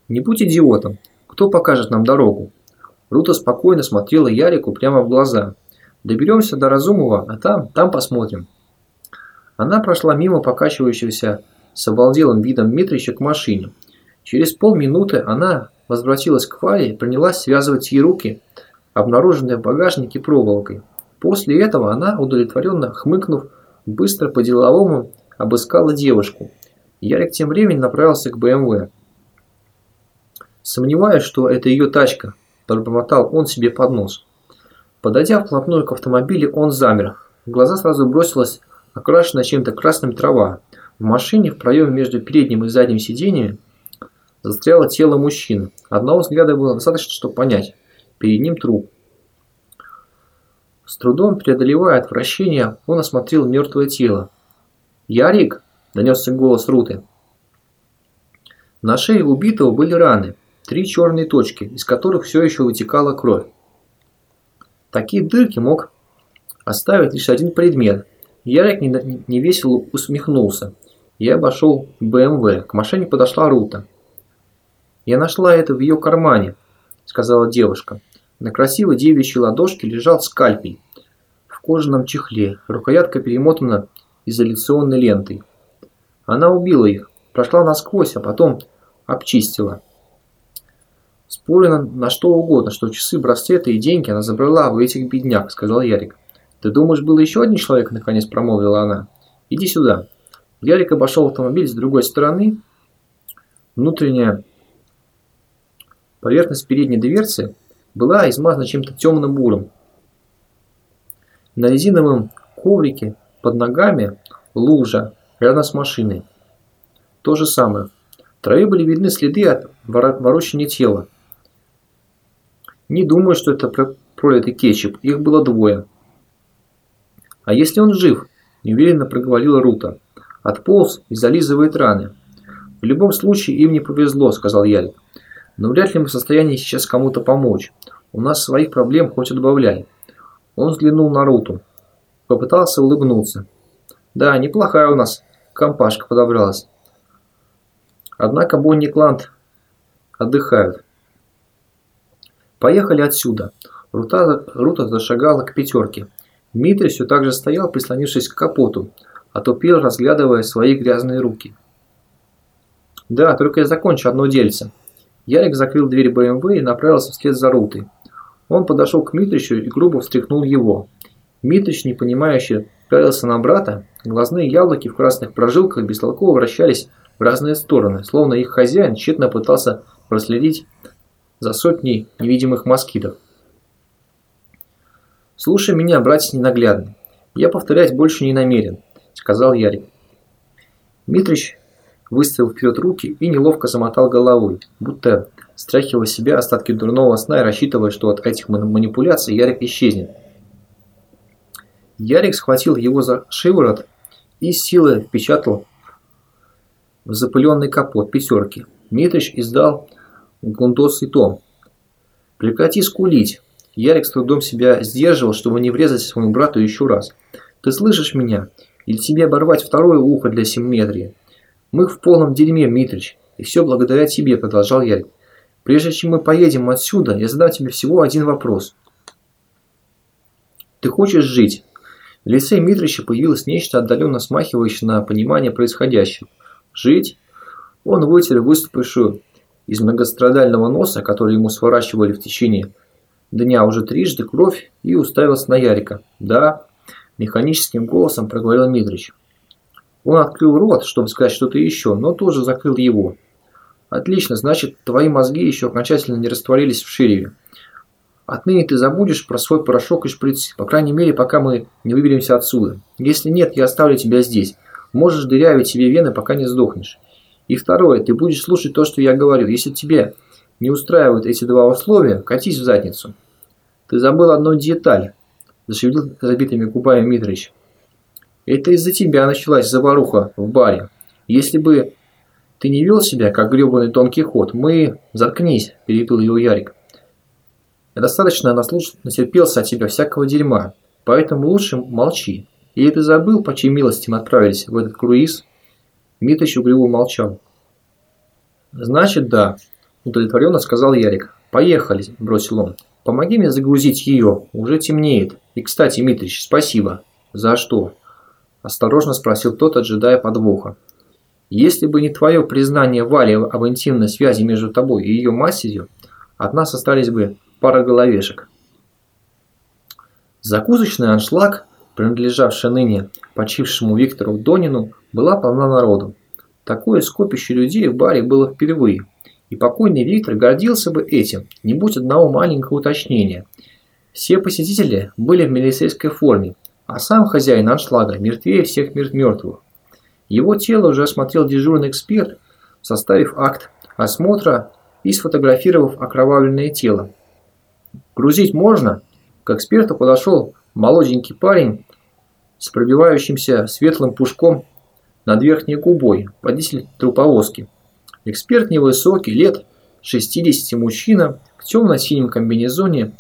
Не будь идиотом. Кто покажет нам дорогу? Рута спокойно смотрела Ярику прямо в глаза. Доберемся до Разумова, а там, там посмотрим. Она прошла мимо покачивающегося с обалделым видом Митрича к машине. Через полминуты она возвратилась к Вале и принялась связывать ей руки, обнаруженные в багажнике проволокой. После этого она, удовлетворенно хмыкнув, быстро по-деловому обыскала девушку. Ярик тем временем направился к БМВ. Сомневаюсь, что это ее тачка, пробормотал он себе под нос. Подойдя вплотную к автомобилю, он замер. В глаза сразу бросилось окрашенная чем-то красным трава. В машине в проеме между передним и задним сиденьями застряло тело мужчины. Одного взгляда было достаточно, чтобы понять. Перед ним труп. С трудом преодолевая отвращение, он осмотрел мертвое тело. «Ярик!» – донесся голос Руты. На шее убитого были раны, три черные точки, из которых все еще вытекала кровь. Такие дырки мог оставить лишь один предмет. Ярик невесело усмехнулся. Я обошел БМВ. К машине подошла Рута. «Я нашла это в ее кармане», – сказала девушка. На красивой девичьей ладошке лежал скальпель в кожаном чехле. Рукоятка перемотана изоляционной лентой. Она убила их, прошла насквозь, а потом обчистила. Спорю на, на что угодно, что часы, браслеты и деньги она забрала у этих бедняк, сказал Ярик. Ты думаешь, был еще один человек, наконец промолвила она. Иди сюда. Ярик обошел автомобиль с другой стороны. Внутренняя поверхность передней дверцы была измазана чем-то темным буром. На резиновом коврике под ногами лужа рядом с машиной. То же самое. В траве были видны следы от ворочения тела. Не думаю, что это пролитый кетчуп. Их было двое. А если он жив? Неуверенно проговорила Рута. Отполз и зализывает раны. В любом случае им не повезло, сказал Ярик. Но вряд ли мы в состоянии сейчас кому-то помочь. У нас своих проблем хоть отбавляй. Он взглянул на Руту. Попытался улыбнуться. Да, неплохая у нас компашка подобралась. Однако Бонни Клант отдыхают. Поехали отсюда. Рута, Рута зашагала к пятерке. Дмитрий все так же стоял, прислонившись к капоту, а тупил, разглядывая свои грязные руки. Да, только я закончу одно дельце. Ярик закрыл дверь БМВ и направился вслед за Рутой. Он подошел к Митричу и грубо встряхнул его. Митрич, непонимающе, пялился на брата, глазные яблоки в красных прожилках бестолково вращались в разные стороны, словно их хозяин тщетно пытался проследить за сотней невидимых москитов. «Слушай меня, братец ненаглядный. Я повторять больше не намерен», – сказал Ярик. Митрич выставил вперед руки и неловко замотал головой, будто стряхивая себя остатки дурного сна и рассчитывая, что от этих манипуляций Ярик исчезнет. Ярик схватил его за шиворот и с силой впечатал в запыленный капот пятерки. Митрич издал гундосый тон. «Прекрати скулить!» Ярик с трудом себя сдерживал, чтобы не врезать своему брату еще раз. «Ты слышишь меня? Или тебе оборвать второе ухо для симметрии?» «Мы в полном дерьме, Митрич, и все благодаря тебе», – продолжал Ярик. «Прежде чем мы поедем отсюда, я задам тебе всего один вопрос. Ты хочешь жить?» В лице Митрича появилось нечто отдаленно смахивающее на понимание происходящего. «Жить?» Он вытер выступившую из многострадального носа, который ему сворачивали в течение дня уже трижды, кровь и уставился на Ярика. «Да», – механическим голосом проговорил Митрич. Он открыл рот, чтобы сказать что-то еще, но тоже закрыл его. «Отлично, значит, твои мозги еще окончательно не растворились в ширеве. Отныне ты забудешь про свой порошок и шприц, по крайней мере, пока мы не выберемся отсюда. Если нет, я оставлю тебя здесь. Можешь дырявить себе вены, пока не сдохнешь. И второе, ты будешь слушать то, что я говорю. Если тебе не устраивают эти два условия, катись в задницу. Ты забыл одну деталь, зашевелил забитыми губами Митрич. Это из-за тебя началась заваруха в баре. Если бы ты не вел себя, как гребаный тонкий ход, мы... Заткнись, перебил его Ярик. Достаточно наслуш... натерпелся от тебя всякого дерьма, поэтому лучше молчи. Или ты забыл, по чьей милости мы отправились в этот круиз? Митрич угрюмо молчал. Значит, да, удовлетворенно сказал Ярик. Поехали, бросил он. Помоги мне загрузить ее, уже темнеет. И, кстати, Митрич, спасибо. За что? Осторожно спросил тот, ожидая подвоха. Если бы не твое признание Вали об интимной связи между тобой и ее матерью, от нас остались бы пара головешек. Закусочный аншлаг, принадлежавший ныне почившему Виктору Донину, была полна народу. Такое скопище людей в баре было впервые, и покойный Виктор гордился бы этим, не будь одного маленького уточнения. Все посетители были в милицейской форме, А сам хозяин аншлага мертвее всех мертвых. Его тело уже осмотрел дежурный эксперт, составив акт осмотра и сфотографировав окровавленное тело. Грузить можно? К эксперту подошел молоденький парень с пробивающимся светлым пушком над верхней губой, водитель труповозки. Эксперт невысокий, лет 60 мужчина, в темно-синем комбинезоне,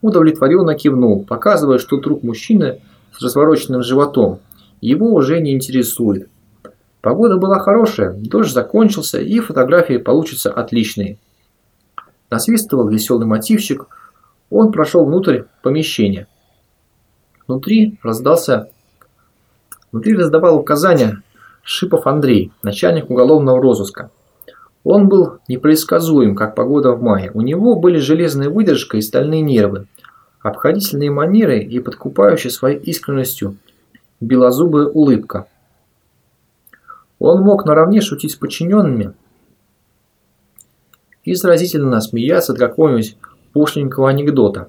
удовлетворенно кивнул, показывая, что труп мужчины с развороченным животом его уже не интересует. Погода была хорошая, дождь закончился и фотографии получатся отличные. Насвистывал веселый мотивчик, он прошел внутрь помещения. Внутри раздался... Внутри раздавал указания Шипов Андрей, начальник уголовного розыска. Он был непредсказуем, как погода в мае. У него были железная выдержка и стальные нервы, обходительные манеры и подкупающая своей искренностью белозубая улыбка. Он мог наравне шутить с подчиненными и заразительно смеяться от какого-нибудь пошленького анекдота.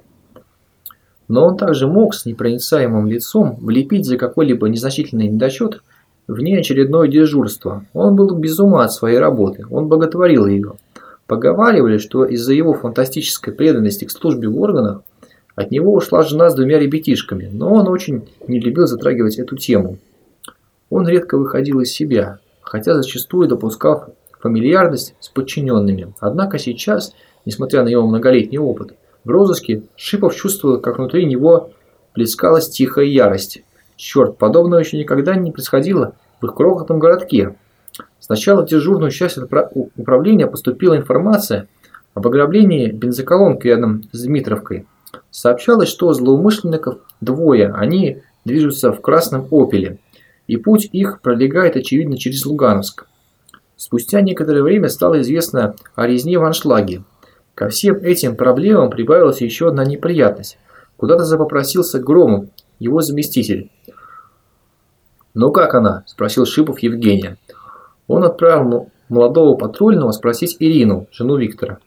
Но он также мог с непроницаемым лицом влепить за какой-либо незначительный недочет вне очередное дежурство. Он был без ума от своей работы, он боготворил ее. Поговаривали, что из-за его фантастической преданности к службе в органах от него ушла жена с двумя ребятишками, но он очень не любил затрагивать эту тему. Он редко выходил из себя, хотя зачастую допускал фамильярность с подчиненными. Однако сейчас, несмотря на его многолетний опыт, в розыске Шипов чувствовал, как внутри него плескалась тихая ярость. Черт, подобного еще никогда не происходило в их крохотном городке. Сначала в дежурную часть управления поступила информация об ограблении бензоколонки рядом с Дмитровкой. Сообщалось, что злоумышленников двое, они движутся в красном «Опеле» и путь их пролегает, очевидно, через Лугановск. Спустя некоторое время стало известно о резне в аншлаге. Ко всем этим проблемам прибавилась еще одна неприятность. Куда-то запопросился Громов, его заместитель. «Ну как она?» – спросил Шипов Евгения. Он отправил молодого патрульного спросить Ирину, жену Виктора.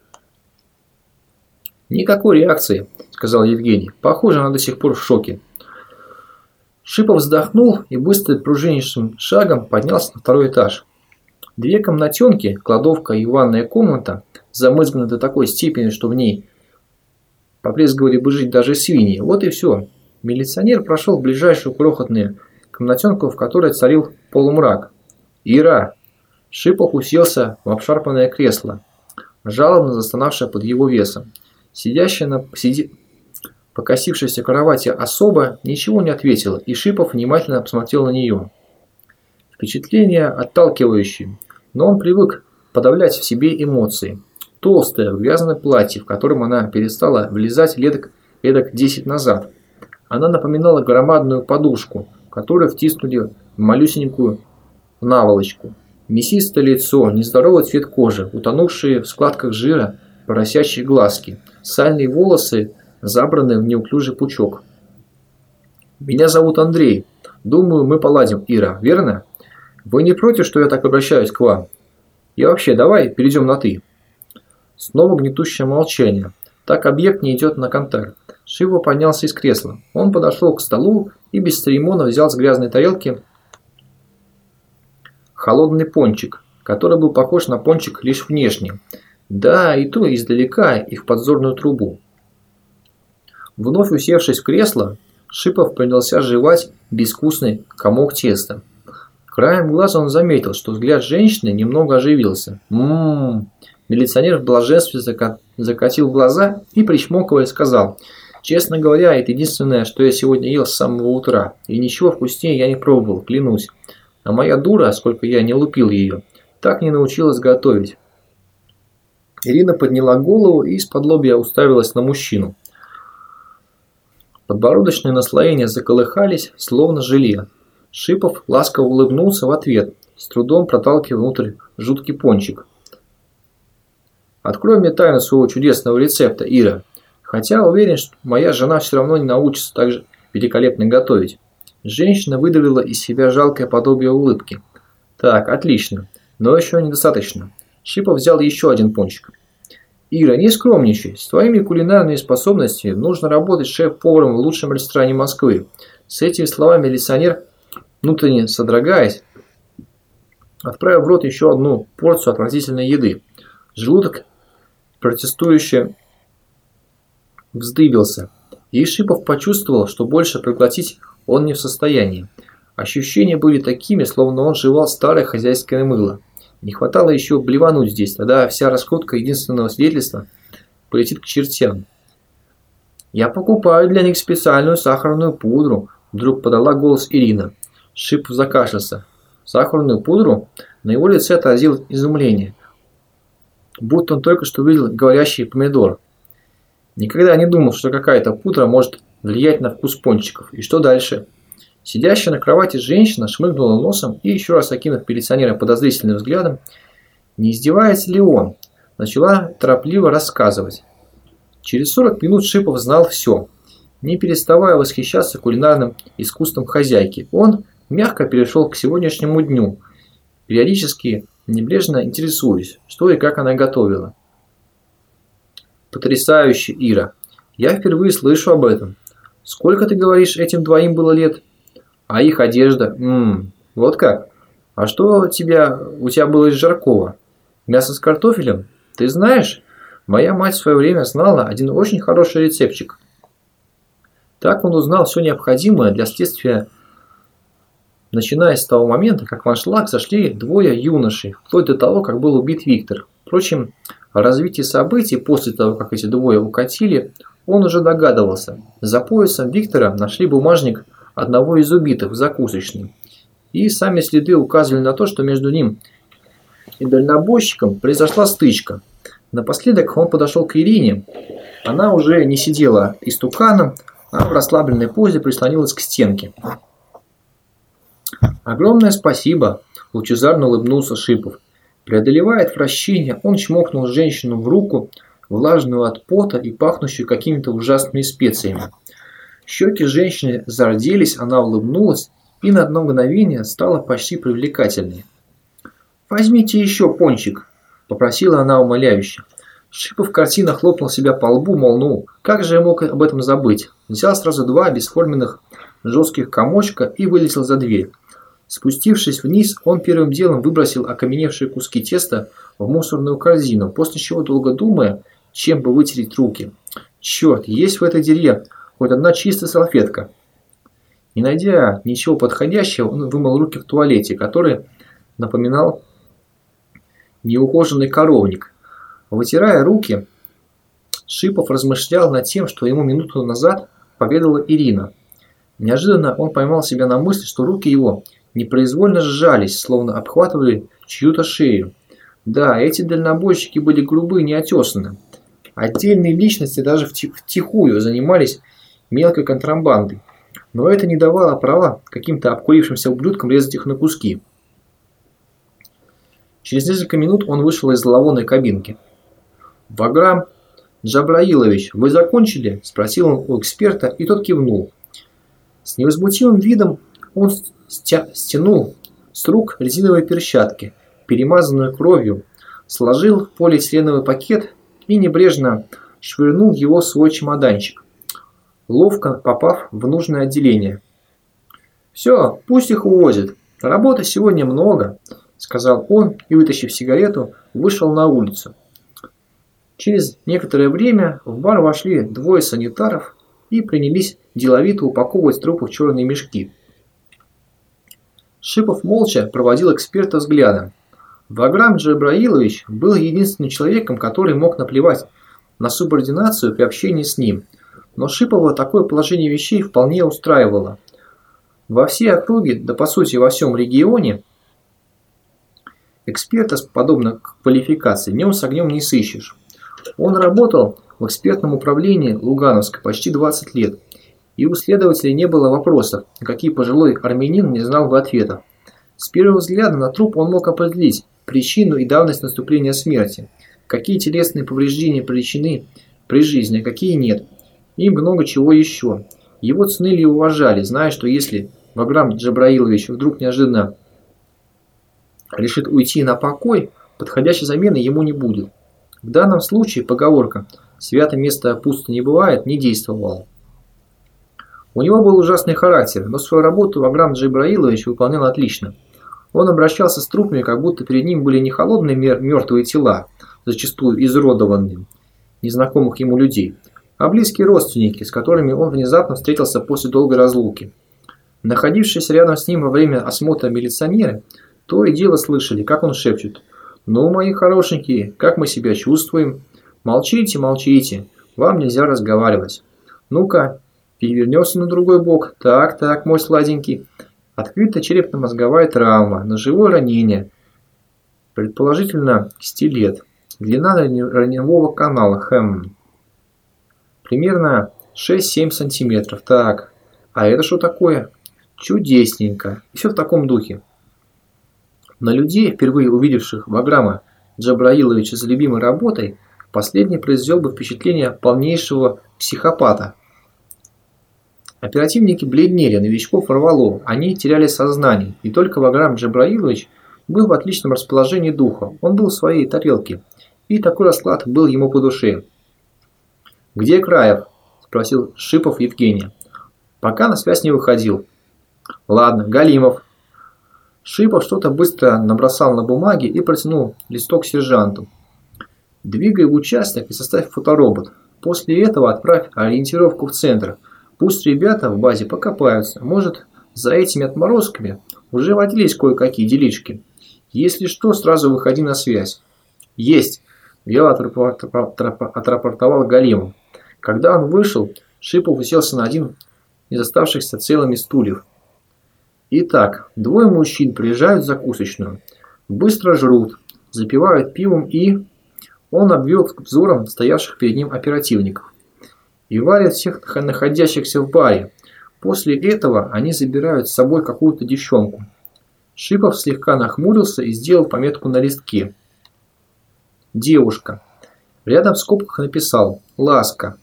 «Никакой реакции», – сказал Евгений. «Похоже, она до сих пор в шоке». Шипов вздохнул и быстро пружинистым шагом поднялся на второй этаж. Две комнатенки, кладовка и ванная комната, замызганы до такой степени, что в ней побрезговали бы жить даже свиньи. Вот и все. Милиционер прошел в ближайшую крохотную комнатенку, в которой царил полумрак. «Ира!» Шипов уселся в обшарпанное кресло, жалобно застонавшее под его весом. Сидящая на, сиди, покосившейся кровати особа ничего не ответила, и Шипов внимательно посмотрел на нее. Впечатление отталкивающее, но он привык подавлять в себе эмоции. Толстое, в платье, в котором она перестала влезать леток, эдак 10 назад. Она напоминала громадную подушку, которую втиснули в малюсенькую наволочку. Мясистое лицо, нездоровый цвет кожи, утонувшие в складках жира поросящие глазки, сальные волосы забранный в неуклюжий пучок. «Меня зовут Андрей. Думаю, мы поладим, Ира, верно? Вы не против, что я так обращаюсь к вам? И вообще, давай перейдем на «ты». Снова гнетущее молчание. Так объект не идет на контакт. Шива поднялся из кресла. Он подошел к столу и без церемона взял с грязной тарелки холодный пончик, который был похож на пончик лишь внешне. Да, и то издалека, и в подзорную трубу. Вновь усевшись в кресло, Шипов принялся жевать безвкусный комок теста. Краем глаза он заметил, что взгляд женщины немного оживился. «Ммм...» Милиционер в блаженстве закатил глаза и, причмокивая, сказал «Честно говоря, это единственное, что я сегодня ел с самого утра, и ничего вкуснее я не пробовал, клянусь. А моя дура, сколько я не лупил ее, так не научилась готовить». Ирина подняла голову и из-под лобья уставилась на мужчину. Подбородочные наслоения заколыхались, словно желе. Шипов ласково улыбнулся в ответ, с трудом проталкивая внутрь жуткий пончик. «Открой мне тайну своего чудесного рецепта, Ира. Хотя уверен, что моя жена все равно не научится так же великолепно готовить». Женщина выдавила из себя жалкое подобие улыбки. «Так, отлично. Но еще недостаточно». Шипов взял еще один пончик. Ира, не скромничай. С твоими кулинарными способностями нужно работать шеф-поваром в лучшем ресторане Москвы. С этими словами милиционер, внутренне содрогаясь, отправил в рот еще одну порцию отвратительной еды. Желудок протестующе вздыбился, и Шипов почувствовал, что больше проглотить он не в состоянии. Ощущения были такими, словно он жевал старое хозяйское мыло. Не хватало еще блевануть здесь, тогда вся раскрутка единственного свидетельства полетит к чертям. «Я покупаю для них специальную сахарную пудру», – вдруг подала голос Ирина. Шипов закашлялся. «Сахарную пудру?» На его лице отразилось изумление. Будто он только что увидел говорящий помидор. Никогда не думал, что какая-то пудра может влиять на вкус пончиков. И что дальше? Сидящая на кровати женщина шмыгнула носом и, еще раз окинув милиционера подозрительным взглядом, не издевается ли он, начала торопливо рассказывать. Через 40 минут Шипов знал все, не переставая восхищаться кулинарным искусством хозяйки. Он мягко перешел к сегодняшнему дню, периодически небрежно интересуясь, что и как она готовила. Потрясающе, Ира. Я впервые слышу об этом. Сколько, ты говоришь, этим двоим было лет? А их одежда? Ммм, вот как? А что у тебя, у тебя было из жаркого? Мясо с картофелем? Ты знаешь, моя мать в свое время знала один очень хороший рецептчик. Так он узнал все необходимое для следствия, начиная с того момента, как в аншлаг зашли двое юношей, вплоть до того, как был убит Виктор. Впрочем, о развитии событий после того, как эти двое укатили, он уже догадывался. За поясом Виктора нашли бумажник одного из убитых в закусочной. И сами следы указывали на то, что между ним и дальнобойщиком произошла стычка. Напоследок он подошел к Ирине. Она уже не сидела истуканом, а в расслабленной позе прислонилась к стенке. «Огромное спасибо!» – лучезарно улыбнулся Шипов. Преодолевая отвращение, он чмокнул женщину в руку, влажную от пота и пахнущую какими-то ужасными специями. Щеки женщины зарделись, она улыбнулась и на одно мгновение стала почти привлекательной. «Возьмите еще пончик», – попросила она умоляюще. Шипов картина хлопнул себя по лбу, мол, ну, как же я мог об этом забыть? Взял сразу два бесформенных жестких комочка и вылетел за дверь. Спустившись вниз, он первым делом выбросил окаменевшие куски теста в мусорную корзину, после чего, долго думая, чем бы вытереть руки. Черт, есть в этой дыре хоть одна чистая салфетка. Не найдя ничего подходящего, он вымыл руки в туалете, который напоминал неухоженный коровник. Вытирая руки, Шипов размышлял над тем, что ему минуту назад поведала Ирина. Неожиданно он поймал себя на мысли, что руки его – непроизвольно сжались, словно обхватывали чью-то шею. Да, эти дальнобойщики были грубы и неотесаны. Отдельные личности даже втихую занимались мелкой контрабандой. Но это не давало права каким-то обкурившимся ублюдкам резать их на куски. Через несколько минут он вышел из зловонной кабинки. «Ваграм Джабраилович, вы закончили?» – спросил он у эксперта, и тот кивнул. С невозмутимым видом он стянул с рук резиновые перчатки, перемазанную кровью, сложил полиэтиленовый пакет и небрежно швырнул его в свой чемоданчик, ловко попав в нужное отделение. «Все, пусть их увозят. Работы сегодня много», – сказал он и, вытащив сигарету, вышел на улицу. Через некоторое время в бар вошли двое санитаров и принялись деловито упаковывать трупы в черные мешки. Шипов молча проводил эксперта взглядом. Ваграм Джабраилович был единственным человеком, который мог наплевать на субординацию при общении с ним. Но Шипова такое положение вещей вполне устраивало. Во всей округе, да по сути во всем регионе, эксперта с подобной квалификацией днем с огнем не сыщешь. Он работал в экспертном управлении Лугановска почти 20 лет и у следователя не было вопросов, какие пожилой армянин не знал бы ответа. С первого взгляда на труп он мог определить причину и давность наступления смерти, какие телесные повреждения причины при жизни, а какие нет, и много чего еще. Его ценили и уважали, зная, что если Ваграм Джабраилович вдруг неожиданно решит уйти на покой, подходящей замены ему не будет. В данном случае поговорка «свято место пусто не бывает» не действовала. У него был ужасный характер, но свою работу Аграм Джибраилович выполнял отлично. Он обращался с трупами, как будто перед ним были не холодные мертвые тела, зачастую изуродованные, незнакомых ему людей, а близкие родственники, с которыми он внезапно встретился после долгой разлуки. Находившиеся рядом с ним во время осмотра милиционеры то и дело слышали, как он шепчет «Ну, мои хорошенькие, как мы себя чувствуем? Молчите, молчите, вам нельзя разговаривать. Ну-ка, перевернется на другой бок. Так, так, мой сладенький. Открыта черепно-мозговая травма, ножевое ранение. Предположительно, стилет. Длина раневого канала, хэм. Примерно 6-7 сантиметров. Так, а это что такое? Чудесненько. И все в таком духе. На людей, впервые увидевших Ваграма Джабраиловича за любимой работой, последний произвел бы впечатление полнейшего психопата – Оперативники бледнели, новичков рвало, они теряли сознание, и только Ваграм Джабраилович был в отличном расположении духа, он был в своей тарелке, и такой расклад был ему по душе. «Где Краев?» – спросил Шипов Евгения. «Пока на связь не выходил». «Ладно, Галимов». Шипов что-то быстро набросал на бумаге и протянул листок сержанту. «Двигай в участок и составь фоторобот. После этого отправь ориентировку в центр – Пусть ребята в базе покопаются. Может, за этими отморозками уже водились кое-какие делишки. Если что, сразу выходи на связь. Есть, вяло отрапортовал Галимов. Когда он вышел, Шипов уселся на один из оставшихся целыми стульев. Итак, двое мужчин приезжают в закусочную. Быстро жрут, запивают пивом и... Он обвел взором стоявших перед ним оперативников и варят всех находящихся в баре. После этого они забирают с собой какую-то девчонку. Шипов слегка нахмурился и сделал пометку на листке. «Девушка». Рядом в скобках написал «Ласка»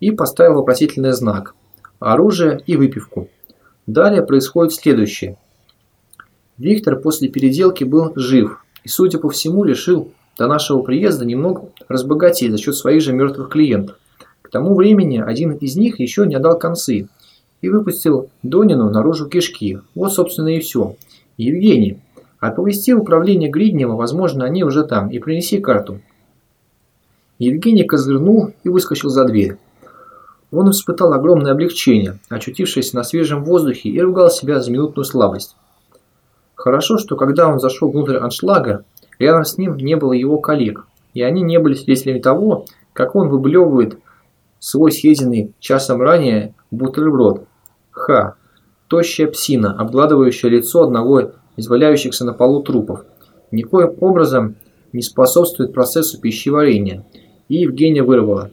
и поставил вопросительный знак. Оружие и выпивку. Далее происходит следующее. Виктор после переделки был жив и, судя по всему, решил до нашего приезда немного разбогатеть за счет своих же мертвых клиентов. К тому времени один из них еще не отдал концы и выпустил Донину наружу кишки. Вот, собственно, и все. Евгений, оповести управление Гриднева, возможно, они уже там, и принеси карту. Евгений козырнул и выскочил за дверь. Он испытал огромное облегчение, очутившись на свежем воздухе и ругал себя за минутную слабость. Хорошо, что когда он зашел внутрь аншлага, рядом с ним не было его коллег, и они не были свидетелями того, как он выблевывает свой съеденный часом ранее бутерброд. Ха. Тощая псина, обгладывающая лицо одного из валяющихся на полу трупов. Никоим образом не способствует процессу пищеварения. И Евгения вырвала.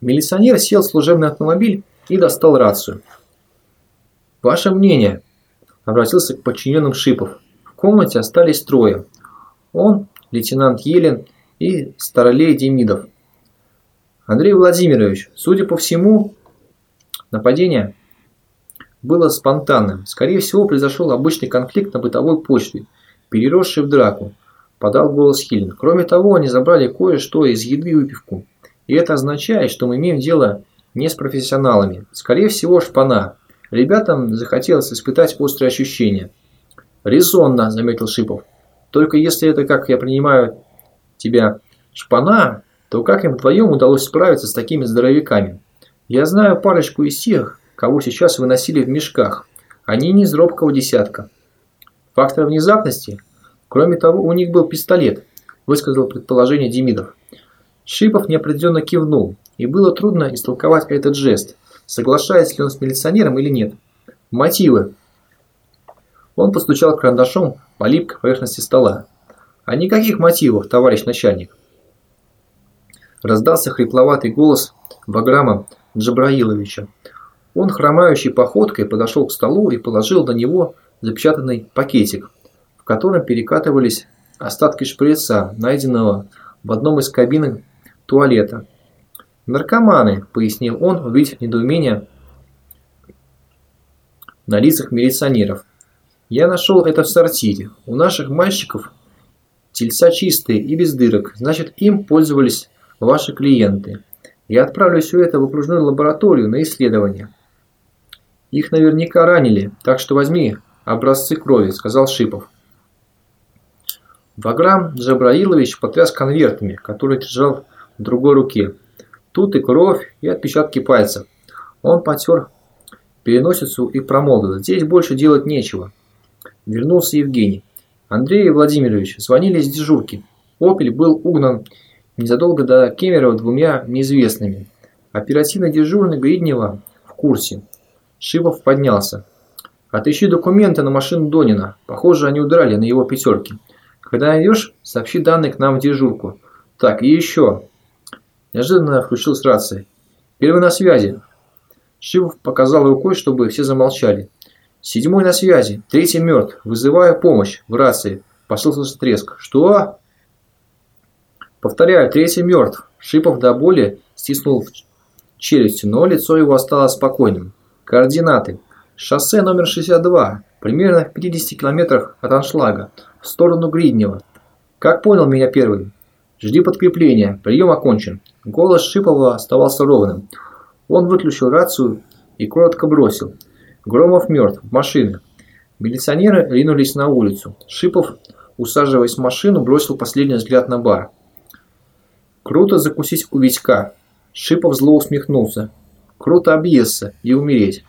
Милиционер сел в служебный автомобиль и достал рацию. «Ваше мнение?» – обратился к подчиненным Шипов. В комнате остались трое. Он, лейтенант Елен и старолей Демидов. Андрей Владимирович, судя по всему, нападение было спонтанным. Скорее всего, произошел обычный конфликт на бытовой почве, переросший в драку, подал голос Хилин. Кроме того, они забрали кое-что из еды и выпивку. И это означает, что мы имеем дело не с профессионалами. Скорее всего, шпана. Ребятам захотелось испытать острые ощущения. «Резонно», – заметил Шипов. «Только если это, как я принимаю тебя, шпана, то как им вдвоем удалось справиться с такими здоровяками? Я знаю парочку из тех, кого сейчас выносили в мешках. Они не из робкого десятка. Фактор внезапности? Кроме того, у них был пистолет, высказал предположение Демидов. Шипов неопределенно кивнул, и было трудно истолковать этот жест, соглашается ли он с милиционером или нет. Мотивы. Он постучал карандашом по липкой поверхности стола. А никаких мотивов, товарищ начальник. Раздался хрипловатый голос Баграма Джабраиловича. Он хромающей походкой подошел к столу и положил на него запечатанный пакетик, в котором перекатывались остатки шприца, найденного в одном из кабинок туалета. «Наркоманы», – пояснил он, увидев недоумение на лицах милиционеров. «Я нашел это в сортире. У наших мальчиков тельца чистые и без дырок, значит им пользовались ваши клиенты. Я отправлю все это в окружную лабораторию на исследование. Их наверняка ранили, так что возьми образцы крови», – сказал Шипов. Ваграм Джабраилович потряс конвертами, которые держал в другой руке. Тут и кровь, и отпечатки пальцев. Он потер переносицу и промолвил. Здесь больше делать нечего. Вернулся Евгений. Андрей Владимирович звонили из дежурки. «Опель» был угнан незадолго до Кемерово двумя неизвестными. Оперативно дежурный Гриднева в курсе. Шипов поднялся. «Отыщи документы на машину Донина. Похоже, они удрали на его пятерке. Когда найдешь, сообщи данные к нам в дежурку. Так, и еще». Неожиданно включилась рация. «Первый на связи». Шипов показал рукой, чтобы все замолчали. «Седьмой на связи. Третий мертв. Вызываю помощь. В рации». Послышался треск. «Что?» Повторяю, третий мертв. Шипов до боли стиснул челюсть, но лицо его осталось спокойным. Координаты. Шоссе номер 62, примерно в 50 километрах от аншлага, в сторону Гриднева. Как понял меня первый? Жди подкрепления, прием окончен. Голос Шипова оставался ровным. Он выключил рацию и коротко бросил. Громов мертв, машины. Милиционеры ринулись на улицу. Шипов, усаживаясь в машину, бросил последний взгляд на бар. Круто закусить у Витька. Шипов зло усмехнулся. Круто объесться и умереть.